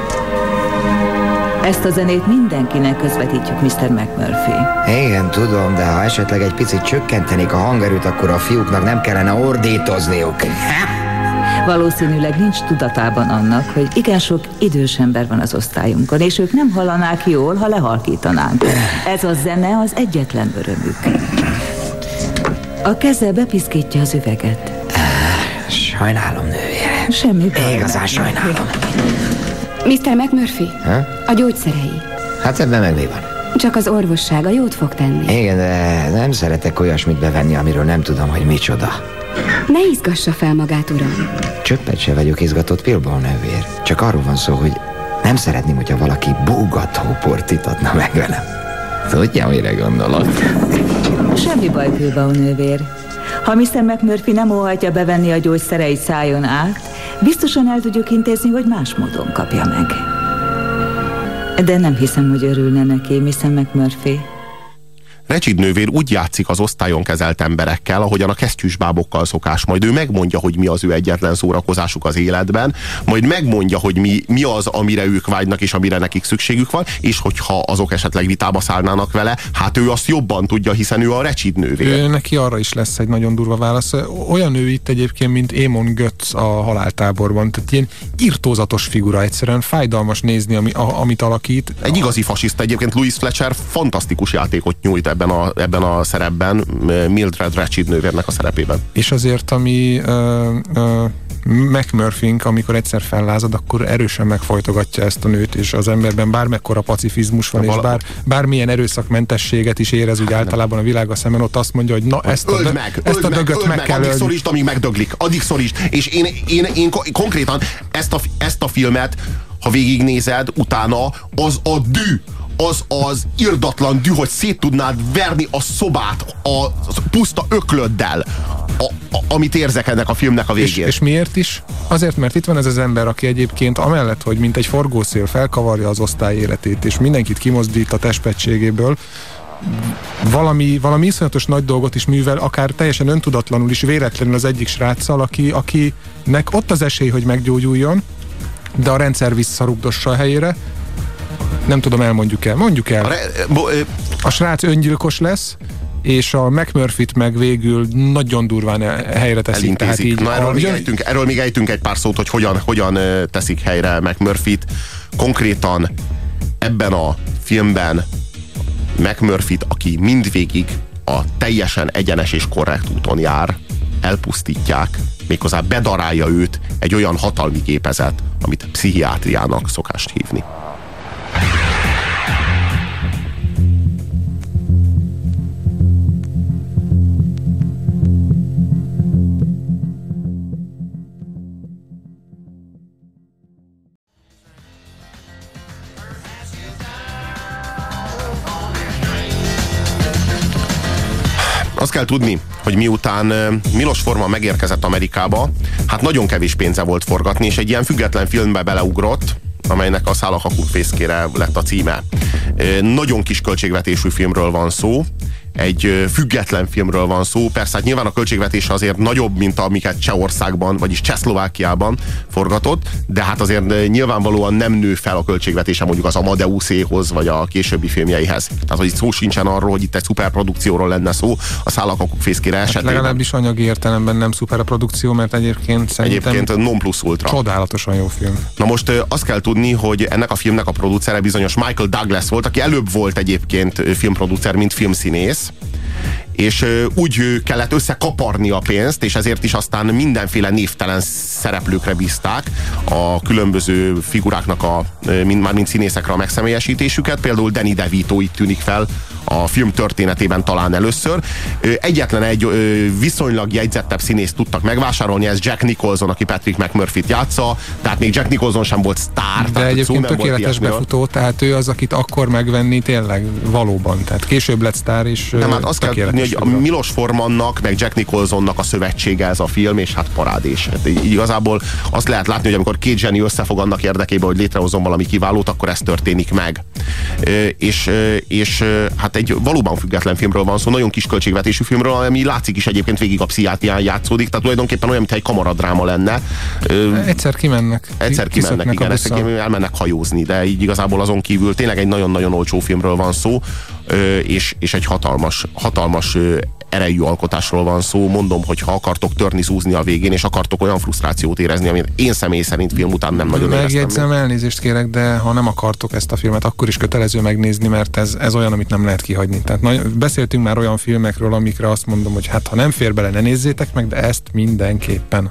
Ezt a zenét mindenkinek közvetítjük, Mr. McMurphy. Igen, tudom, de ha esetleg egy picit csökkentenék a hangerőt, akkor a fiúknak nem kellene ordítozniuk. Valószínűleg nincs tudatában annak, hogy igen sok idős ember van az osztályunkon, és ők nem hallanák jól, ha lehalkítanánk. Ez a zene az egyetlen örömük. A keze bepiszkítja az üveget. Sajnálom, nővére. Semmi baj. Igazán sajnálom. Mr. McMurphy, Ha? a gyógyszerei. Hát ebben meg mi van? Csak az orvossága jót fog tenni. Igen, de nem szeretek olyasmit bevenni, amiről nem tudom, hogy micsoda. Ne izgassa fel magát, uram. Csöppet se vagyok izgatott Pilbon nővér. Csak arról van szó, hogy nem szeretném, hogyha valaki búgatóport itatna meg velem. Tudja, mire gondolok? Semmi baj, Pilbau nővér. Ha Mr. McMurphy nem óhajtja bevenni a gyógyszereit szájon át, biztosan el tudjuk intézni, hogy más módon kapja meg. De nem hiszem, hogy örülne neki, Mr. McMurphy. Recsid nővér úgy játszik az osztályon kezelt emberekkel, ahogyan a kesztyűsbábokkal szokás. Majd ő megmondja, hogy mi az ő egyetlen szórakozásuk az életben, majd megmondja, hogy mi, mi az, amire ők vágynak, és amire nekik szükségük van, és hogyha azok esetleg vitába szállnának vele, hát ő azt jobban tudja, hiszen ő a Recsid nővér. Ő, neki arra is lesz egy nagyon durva válasz. Olyan ő itt egyébként, mint Émon Götz a haláltáborban. Tehát ilyen irtózatos figura egyszerűen, fájdalmas nézni, ami, a, amit alakít. Egy igazi fasiszta egyébként Louis Fletcher fantasztikus játékot nyújt ebben a, ebben a szerepben, Mildred Recsid nővérnek a szerepében. És azért, ami ö, ö, McMurphink, amikor egyszer fellázad, akkor erősen megfojtogatja ezt a nőt, és az emberben bármekkora pacifizmus van, és bár, bármilyen erőszakmentességet is érez úgy általában a világa szemben, ott azt mondja, hogy na ezt a, öld meg, ezt öld a meg, dögöt meg, meg, kell addig szorítsd, amíg megdöglik. Addig szorítsd. És én, én, én ko- konkrétan ezt a, ezt a filmet, ha végignézed, utána az a dű, az az irdatlan dű, hogy szét tudnád verni a szobát a, a puszta öklöddel, a, a, amit érzek ennek a filmnek a És, végén. és miért is? Azért, mert itt van ez az ember, aki egyébként amellett, hogy mint egy forgószél felkavarja az osztály életét, és mindenkit kimozdít a testpetségéből, valami, valami iszonyatos nagy dolgot is művel, akár teljesen öntudatlanul is, véletlenül az egyik sráccal, aki, akinek ott az esély, hogy meggyógyuljon, de a rendszer visszarugdossa a helyére. Nem tudom, elmondjuk el. Mondjuk el. A srác öngyilkos lesz, és a McMurphy-t meg végül nagyon durván e- helyre teszik. Tehát elintézik. így Na, erről, a- még ejtünk, erről még ejtünk egy pár szót, hogy hogyan, hogyan teszik helyre McMurphy-t. Konkrétan ebben a filmben McMurphy-t, aki mindvégig a teljesen egyenes és korrekt úton jár, elpusztítják, méghozzá bedarálja őt egy olyan hatalmi gépezet, amit pszichiátriának szokást hívni. Azt kell tudni, hogy miután Milos Forman megérkezett Amerikába, hát nagyon kevés pénze volt forgatni, és egy ilyen független filmbe beleugrott, amelynek a Szálakakuk fészkére lett a címe. Nagyon kis költségvetésű filmről van szó, egy független filmről van szó. Persze, hát nyilván a költségvetés azért nagyobb, mint amiket Csehországban, vagyis Csehszlovákiában forgatott, de hát azért nyilvánvalóan nem nő fel a költségvetése mondjuk az Amadeuszéhoz, vagy a későbbi filmjeihez. Tehát, hogy itt szó sincsen arról, hogy itt egy szuperprodukcióról lenne szó, a Szálakakuk fészkére Hát esetében. legalábbis anyagi értelemben nem szuper a produkció, mert egyébként szerintem Egyébként non plus ultra. csodálatosan jó film. Na most azt kell tudni, hogy ennek a filmnek a producere bizonyos Michael Douglas volt, aki előbb volt egyébként filmproducer, mint filmszínész, Paris. És úgy kellett összekaparni a pénzt, és ezért is aztán mindenféle névtelen szereplőkre bízták a különböző figuráknak, a, mind, már mint színészekre a megszemélyesítésüket. Például Danny DeVito itt tűnik fel a film történetében talán először. Egyetlen egy viszonylag jegyzettebb színészt tudtak megvásárolni, ez Jack Nicholson, aki Patrick McMurphy-t játsza, tehát még Jack Nicholson sem volt sztár. De egyébként tökéletes befutó, tehát ő az, akit akkor megvenni tényleg valóban. Tehát később lett sztár, és Nem, hát azt kell hogy a. Milos Formannak, meg Jack Nicholsonnak a szövetsége ez a film, és hát parádés. Hát így igazából azt lehet látni, hogy amikor két zseni összefog annak érdekében, hogy létrehozzon valami kiválót, akkor ez történik meg. És, és hát egy valóban független filmről van szó, nagyon kis költségvetésű filmről, ami látszik is egyébként végig a pszichiátrián játszódik, tehát tulajdonképpen olyan, mintha egy kamaradráma lenne. Egyszer kimennek. Egyszer ki- kimennek, igen, a egyszer elmennek hajózni, de így igazából azon kívül tényleg egy nagyon-nagyon olcsó filmről van szó, és, és egy hatalmas, hatalmas erejű alkotásról van szó. Mondom, hogy ha akartok törni, zúzni a végén, és akartok olyan frusztrációt érezni, amit én személy szerint film után nem nagyon éreztem. még. Megjegyzem, elnézést kérek, de ha nem akartok ezt a filmet, akkor is kötelező megnézni, mert ez, ez olyan, amit nem lehet kihagyni. Tehát nagy, beszéltünk már olyan filmekről, amikre azt mondom, hogy hát ha nem fér bele, ne nézzétek meg, de ezt mindenképpen.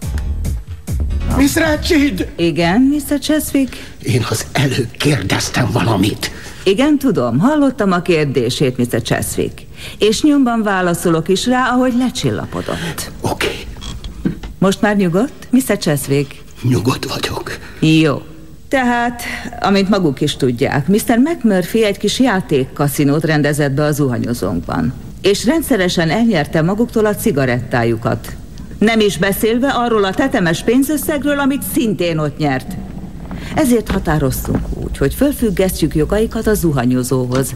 Miss Ratchid! Igen, Mr. Cheswick? Én az előbb kérdeztem valamit. Igen, tudom. Hallottam a kérdését, Mr. Cheswick. És nyomban válaszolok is rá, ahogy lecsillapodott. Oké. Most már nyugodt, Mr. Cheswick? Nyugodt vagyok. Jó. Tehát, amint maguk is tudják, Mr. McMurphy egy kis játékkaszinót rendezett be a zuhanyozónkban. És rendszeresen elnyerte maguktól a cigarettájukat. Nem is beszélve arról a tetemes pénzösszegről, amit szintén ott nyert. Ezért határoztunk úgy, hogy fölfüggesztjük jogaikat a zuhanyozóhoz,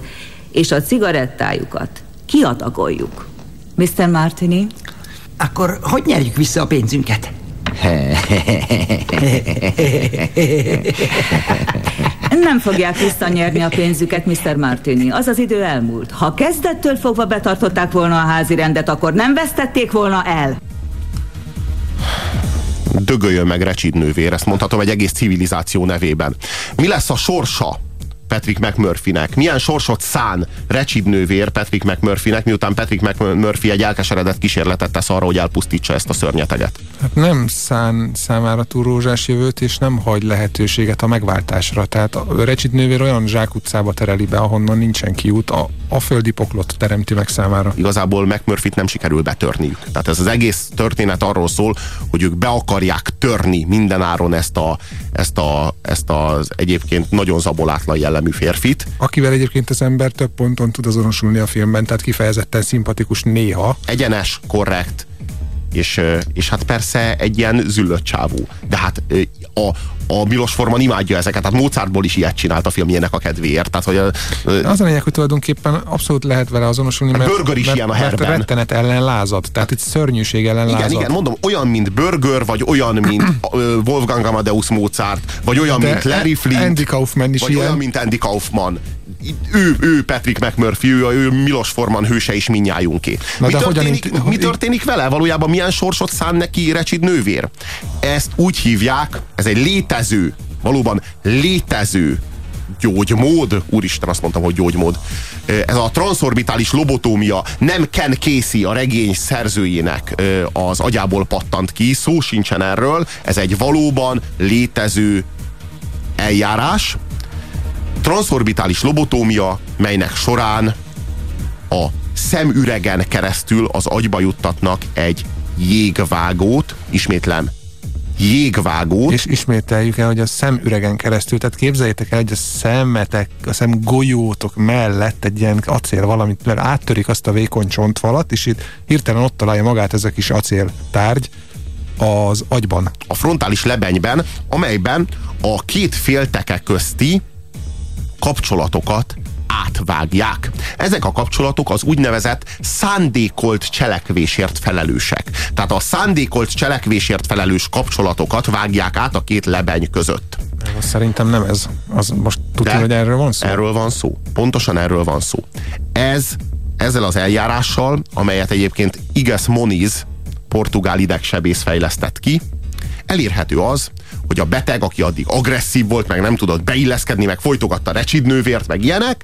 és a cigarettájukat kiadagoljuk. Mr. Martini? Akkor hogy nyerjük vissza a pénzünket? Nem fogják visszanyerni a pénzüket, Mr. Martini. Az az idő elmúlt. Ha kezdettől fogva betartották volna a házi rendet, akkor nem vesztették volna el. Dögöljön meg Recsid nővér, ezt mondhatom egy egész civilizáció nevében. Mi lesz a sorsa Patrick McMurphynek? Milyen sorsot szán Recsid nővér Patrick McMurphynek, miután Patrick McMurphy egy elkeseredett kísérletet tesz arra, hogy elpusztítsa ezt a szörnyeteget? Hát nem szán számára túl rózsás jövőt, és nem hagy lehetőséget a megváltásra. Tehát a Recsit nővér olyan zsákutcába tereli be, ahonnan nincsen kiút, a, a földi poklot teremti meg számára. Igazából McMurphy-t nem sikerül betörniük. Tehát ez az egész történet arról szól, hogy ők be akarják törni mindenáron ezt, a, ezt, a, ezt az egyébként nagyon zabolátlan jellemű férfit. Akivel egyébként az ember több ponton tud azonosulni a filmben, tehát kifejezetten szimpatikus néha. Egyenes, korrekt, és, és hát persze egy ilyen züllött csávú. De hát a, a Milos Forman imádja ezeket, tehát Mozartból is ilyet csinált a filmjének a kedvéért. Tehát, hogy, ö, Az a lényeg, hogy tulajdonképpen abszolút lehet vele azonosulni, Hát mert, Burger is mert, ilyen a mert herben. rettenet ellen lázad. Tehát itt szörnyűség ellen igen, lázad. igen, mondom, olyan, mint Burger, vagy olyan, mint Wolfgang Amadeus Mozart, vagy olyan, De mint Larry Flint, Andy Kaufman is vagy ilyen. olyan, mint Andy Kaufman. Ő, ő Patrick McMurphy, ő, ő Milos Forman hőse is minnyájunké. Na mi, de hogyan történik, int- mi történik vele? Valójában milyen sorsot szán neki Recsid nővér? Ezt úgy hívják, ez egy létező, valóban létező gyógymód, úristen azt mondtam, hogy gyógymód, ez a transzorbitális lobotómia nem Ken Casey a regény szerzőjének az agyából pattant ki, szó sincsen erről, ez egy valóban létező eljárás, transzorbitális lobotómia, melynek során a szemüregen keresztül az agyba juttatnak egy jégvágót, ismétlem, jégvágót. És ismételjük el, hogy a szemüregen keresztül, tehát képzeljétek el, hogy a szemetek, a szem golyótok mellett egy ilyen acél valamit, mert áttörik azt a vékony csontvalat, és itt hirtelen ott találja magát ez a kis acél tárgy az agyban. A frontális lebenyben, amelyben a két félteke közti kapcsolatokat átvágják. Ezek a kapcsolatok az úgynevezett szándékolt cselekvésért felelősek. Tehát a szándékolt cselekvésért felelős kapcsolatokat vágják át a két lebeny között. Szerintem nem ez. Az most tudja, hogy erről van szó? Erről van szó. Pontosan erről van szó. Ez, ezzel az eljárással, amelyet egyébként Iges Moniz, portugál idegsebész fejlesztett ki, elérhető az, hogy a beteg, aki addig agresszív volt, meg nem tudott beilleszkedni, meg folytogatta recsidnővért, meg ilyenek,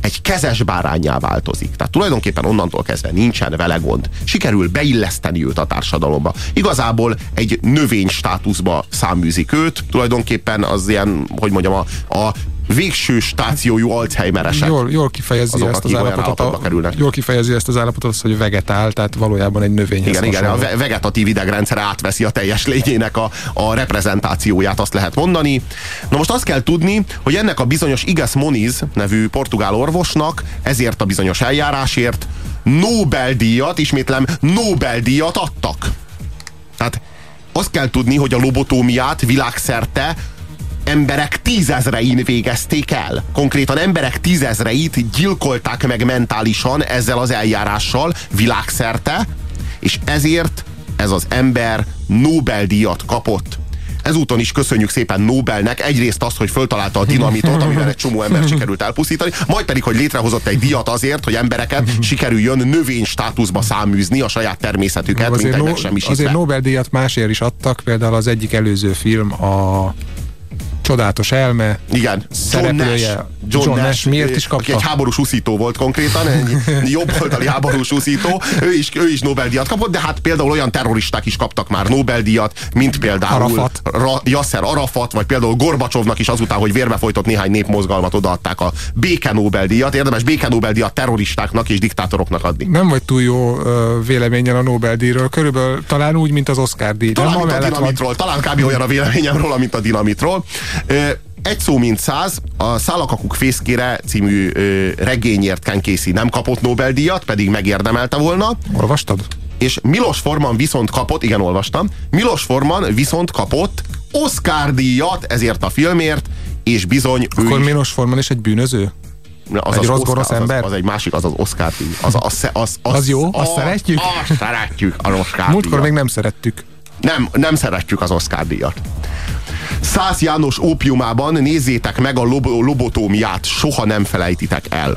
egy kezes bárányá változik. Tehát tulajdonképpen onnantól kezdve nincsen vele gond. Sikerül beilleszteni őt a társadalomba. Igazából egy növény státuszba száműzik őt, tulajdonképpen az ilyen, hogy mondjam, a, a végső stációjú Alzheimeresek. Jól, jól kifejezi azok, ezt az állapotot, a, kerülnek. jól kifejezi ezt az állapotot, az, hogy vegetál, tehát valójában egy növény. Igen, igen, a vegetatív idegrendszer átveszi a teljes lényének a, a reprezentációját, azt lehet mondani. Na most azt kell tudni, hogy ennek a bizonyos Iges Moniz nevű portugál orvosnak ezért a bizonyos eljárásért Nobel-díjat, ismétlem, Nobel-díjat adtak. Tehát azt kell tudni, hogy a lobotómiát világszerte emberek tízezrein végezték el. Konkrétan emberek tízezreit gyilkolták meg mentálisan ezzel az eljárással világszerte, és ezért ez az ember Nobel-díjat kapott. Ezúton is köszönjük szépen Nobelnek egyrészt azt, hogy föltalálta a dinamitot, amivel egy csomó ember sikerült elpusztítani, majd pedig, hogy létrehozott egy díjat azért, hogy embereket sikerüljön növény státuszba száműzni a saját természetüket, azért mint egy no, megsemmisítve. Azért Nobel-díjat másért is adtak, például az egyik előző film a csodálatos elme. Igen. John Nash. John, John Nash. Miért is kapta? Aki egy háborús úszító volt konkrétan, egy jobboldali háborús úszító. Ő is, ő is Nobel-díjat kapott, de hát például olyan terroristák is kaptak már Nobel-díjat, mint például Arafat. Ra, Yasser Arafat, vagy például Gorbacsovnak is azután, hogy vérbe folytott néhány népmozgalmat odaadták a béke Nobel-díjat. Érdemes béke Nobel-díjat terroristáknak és diktátoroknak adni. Nem vagy túl jó véleményen a Nobel-díjról. Körülbelül talán úgy, mint az Oscar-díj. Talán, mint a dinamitról. Talán kb. olyan a véleményem róla, mint a dinamitról. Egy szó mint száz, a Szálakakuk fészkére című ö, regényért Ken Casey nem kapott Nobel-díjat, pedig megérdemelte volna. Olvastad? És Milos Forman viszont kapott, igen, olvastam, Milos Forman viszont kapott Oscar-díjat ezért a filmért, és bizony Akkor ő Milos Forman is egy bűnöző? az egy az rossz gonosz ember? Az, az egy másik, az az Oscar díj. Az, az, az, az, Az jó? Azt szeretjük? Azt szeretjük, az Oscar Múltkor még nem szerettük. Nem, nem szeretjük az Oscar díjat. Szász János ópiumában nézzétek meg a lob lobotómiát, soha nem felejtitek el.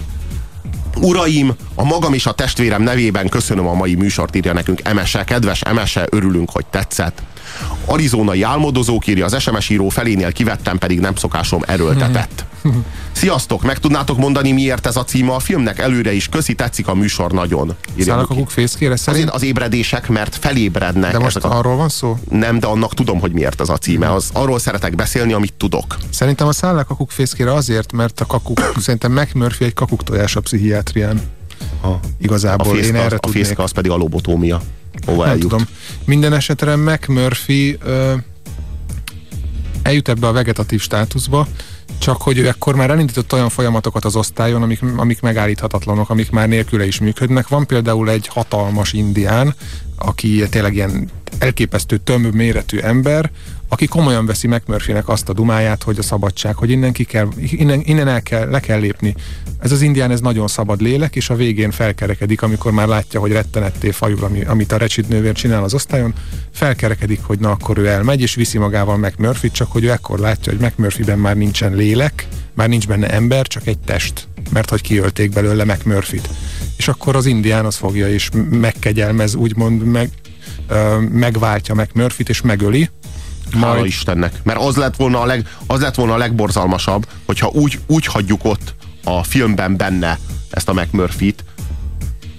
Uraim, a magam és a testvérem nevében köszönöm a mai műsort, írja nekünk Emese. Kedves Emese, örülünk, hogy tetszett. Arizonai álmodozók írja, az SMS író felénél kivettem, pedig nem szokásom erőltetett. Sziasztok, meg tudnátok mondani, miért ez a címe a filmnek? Előre is köszi, tetszik a műsor nagyon. írja Szállakakuk Luki. fészkére szerint? Azért az ébredések, mert felébrednek. De most ezek a... arról van szó? Nem, de annak tudom, hogy miért ez a címe. Az, arról szeretek beszélni, amit tudok. Szerintem a szállakakuk fészkére azért, mert a kakuk, szerintem McMurphy egy kakuk tojás a pszichiátrián. Ha. Igazából a fészka, én erre a tudnék. fészka az pedig a lobotómia. Hova Nem eljut? tudom. Minden esetre McMurphy ö, eljut ebbe a vegetatív státuszba, csak hogy ő ekkor már elindított olyan folyamatokat az osztályon, amik, amik megállíthatatlanok, amik már nélküle is működnek. Van például egy hatalmas indián, aki tényleg ilyen elképesztő tömb méretű ember, aki komolyan veszi McMurphynek azt a dumáját, hogy a szabadság, hogy innen, ki kell, innen, innen el kell, le kell lépni. Ez az indián, ez nagyon szabad lélek, és a végén felkerekedik, amikor már látja, hogy rettenetté fajul, ami, amit a recsid nővér csinál az osztályon, felkerekedik, hogy na akkor ő elmegy, és viszi magával McMurphy, csak hogy ő ekkor látja, hogy McMurphyben már nincsen lélek, már nincs benne ember, csak egy test, mert hogy kiölték belőle McMurphyt. És akkor az indián az fogja és megkegyelmez, úgymond meg, ö, megváltja McMurphyt, és megöli, Hála Majd- Istennek. Mert az lett volna a, leg, az lett volna a legborzalmasabb, hogyha úgy, úgy hagyjuk ott a filmben benne ezt a McMurphy-t,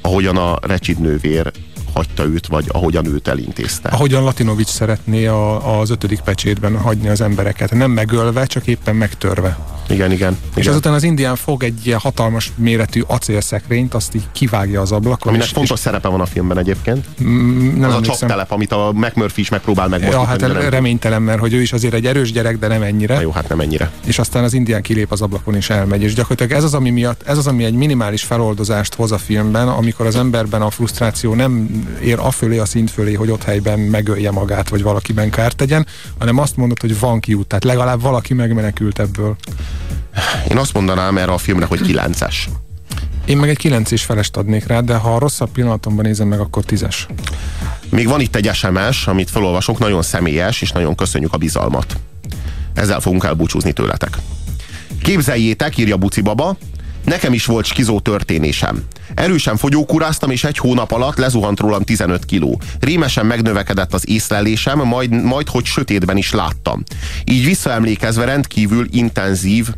ahogyan a recsid nővér hagyta őt, vagy ahogyan őt elintézte. Ahogyan Latinovics szeretné a, az ötödik pecsétben hagyni az embereket. Nem megölve, csak éppen megtörve. Igen, igen. És igen. azután az indián fog egy ilyen hatalmas méretű acélszekrényt, azt így kivágja az ablakon. Aminek és, fontos és... szerepe van a filmben egyébként. Mm, nem az a csaptelep, amit a McMurphy is megpróbál megmozdítani. Ja, hát nem. reménytelen, mert hogy ő is azért egy erős gyerek, de nem ennyire. Na jó, hát nem ennyire. És aztán az indián kilép az ablakon és elmegy. És gyakorlatilag ez az, ami miatt, ez az, ami egy minimális feloldozást hoz a filmben, amikor az emberben a frusztráció nem ér afölé a szint fölé, hogy ott helyben megölje magát, vagy valakiben kárt tegyen, hanem azt mondod, hogy van kiút, tehát legalább valaki megmenekült ebből. Én azt mondanám erre a filmre, hogy 9-es. Én meg egy 9 és felest adnék rá, de ha a rosszabb pillanatomban nézem meg, akkor 10-es. Még van itt egy SMS, amit felolvasok, nagyon személyes, és nagyon köszönjük a bizalmat. Ezzel fogunk elbúcsúzni tőletek. Képzeljétek, írja Buci Baba, nekem is volt skizó történésem. Erősen fogyókúráztam, és egy hónap alatt lezuhant rólam 15 kiló. Rémesen megnövekedett az észlelésem, majd, majd hogy sötétben is láttam. Így visszaemlékezve rendkívül intenzív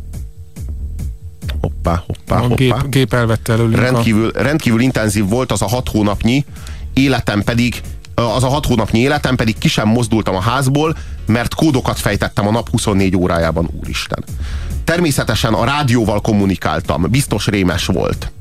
hoppá, hoppá, A hoppá. gép, gép elvette előlünk Rendkívül, rendkívül intenzív volt az a hat hónapnyi életem pedig, az a hat hónapnyi életem pedig ki sem mozdultam a házból, mert kódokat fejtettem a nap 24 órájában, úristen. Természetesen a rádióval kommunikáltam, biztos rémes volt.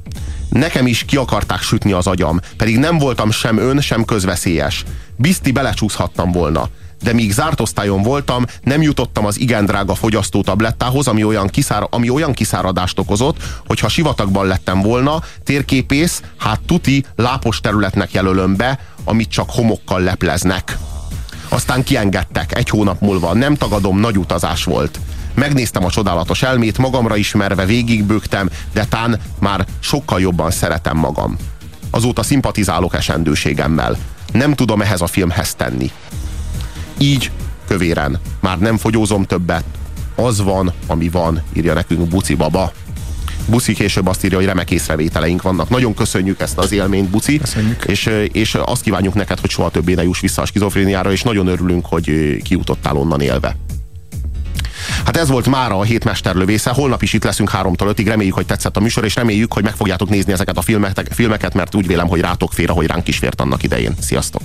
Nekem is ki akarták sütni az agyam, pedig nem voltam sem ön, sem közveszélyes. Bizti belecsúszhattam volna de míg zárt osztályon voltam, nem jutottam az igen drága fogyasztó tablettához, ami olyan, kiszár, ami olyan kiszáradást okozott, hogy ha sivatagban lettem volna, térképész, hát tuti lápos területnek jelölöm be, amit csak homokkal lepleznek. Aztán kiengedtek, egy hónap múlva, nem tagadom, nagy utazás volt. Megnéztem a csodálatos elmét, magamra ismerve végigbőgtem, de tán már sokkal jobban szeretem magam. Azóta szimpatizálok esendőségemmel. Nem tudom ehhez a filmhez tenni. Így kövéren. Már nem fogyózom többet. Az van, ami van, írja nekünk Buci baba. Buci később azt írja, hogy remek észrevételeink vannak. Nagyon köszönjük ezt az élményt, Buci. Köszönjük. És, és azt kívánjuk neked, hogy soha többé ne juss vissza a skizofréniára, és nagyon örülünk, hogy kiutottál onnan élve. Hát ez volt mára a hét mesterlövésze. Holnap is itt leszünk 3-tól 5-ig. Reméljük, hogy tetszett a műsor, és reméljük, hogy meg fogjátok nézni ezeket a filmeket, filmeket mert úgy vélem, hogy rátok fér, ahogy ránk is fért annak idején. Sziasztok!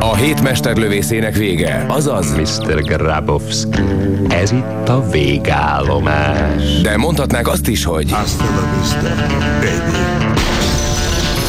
A hét mesterlövészének vége, azaz Mr. Grabowski, ez itt a végállomás. De mondhatnák azt is, hogy Hasta la vista, baby.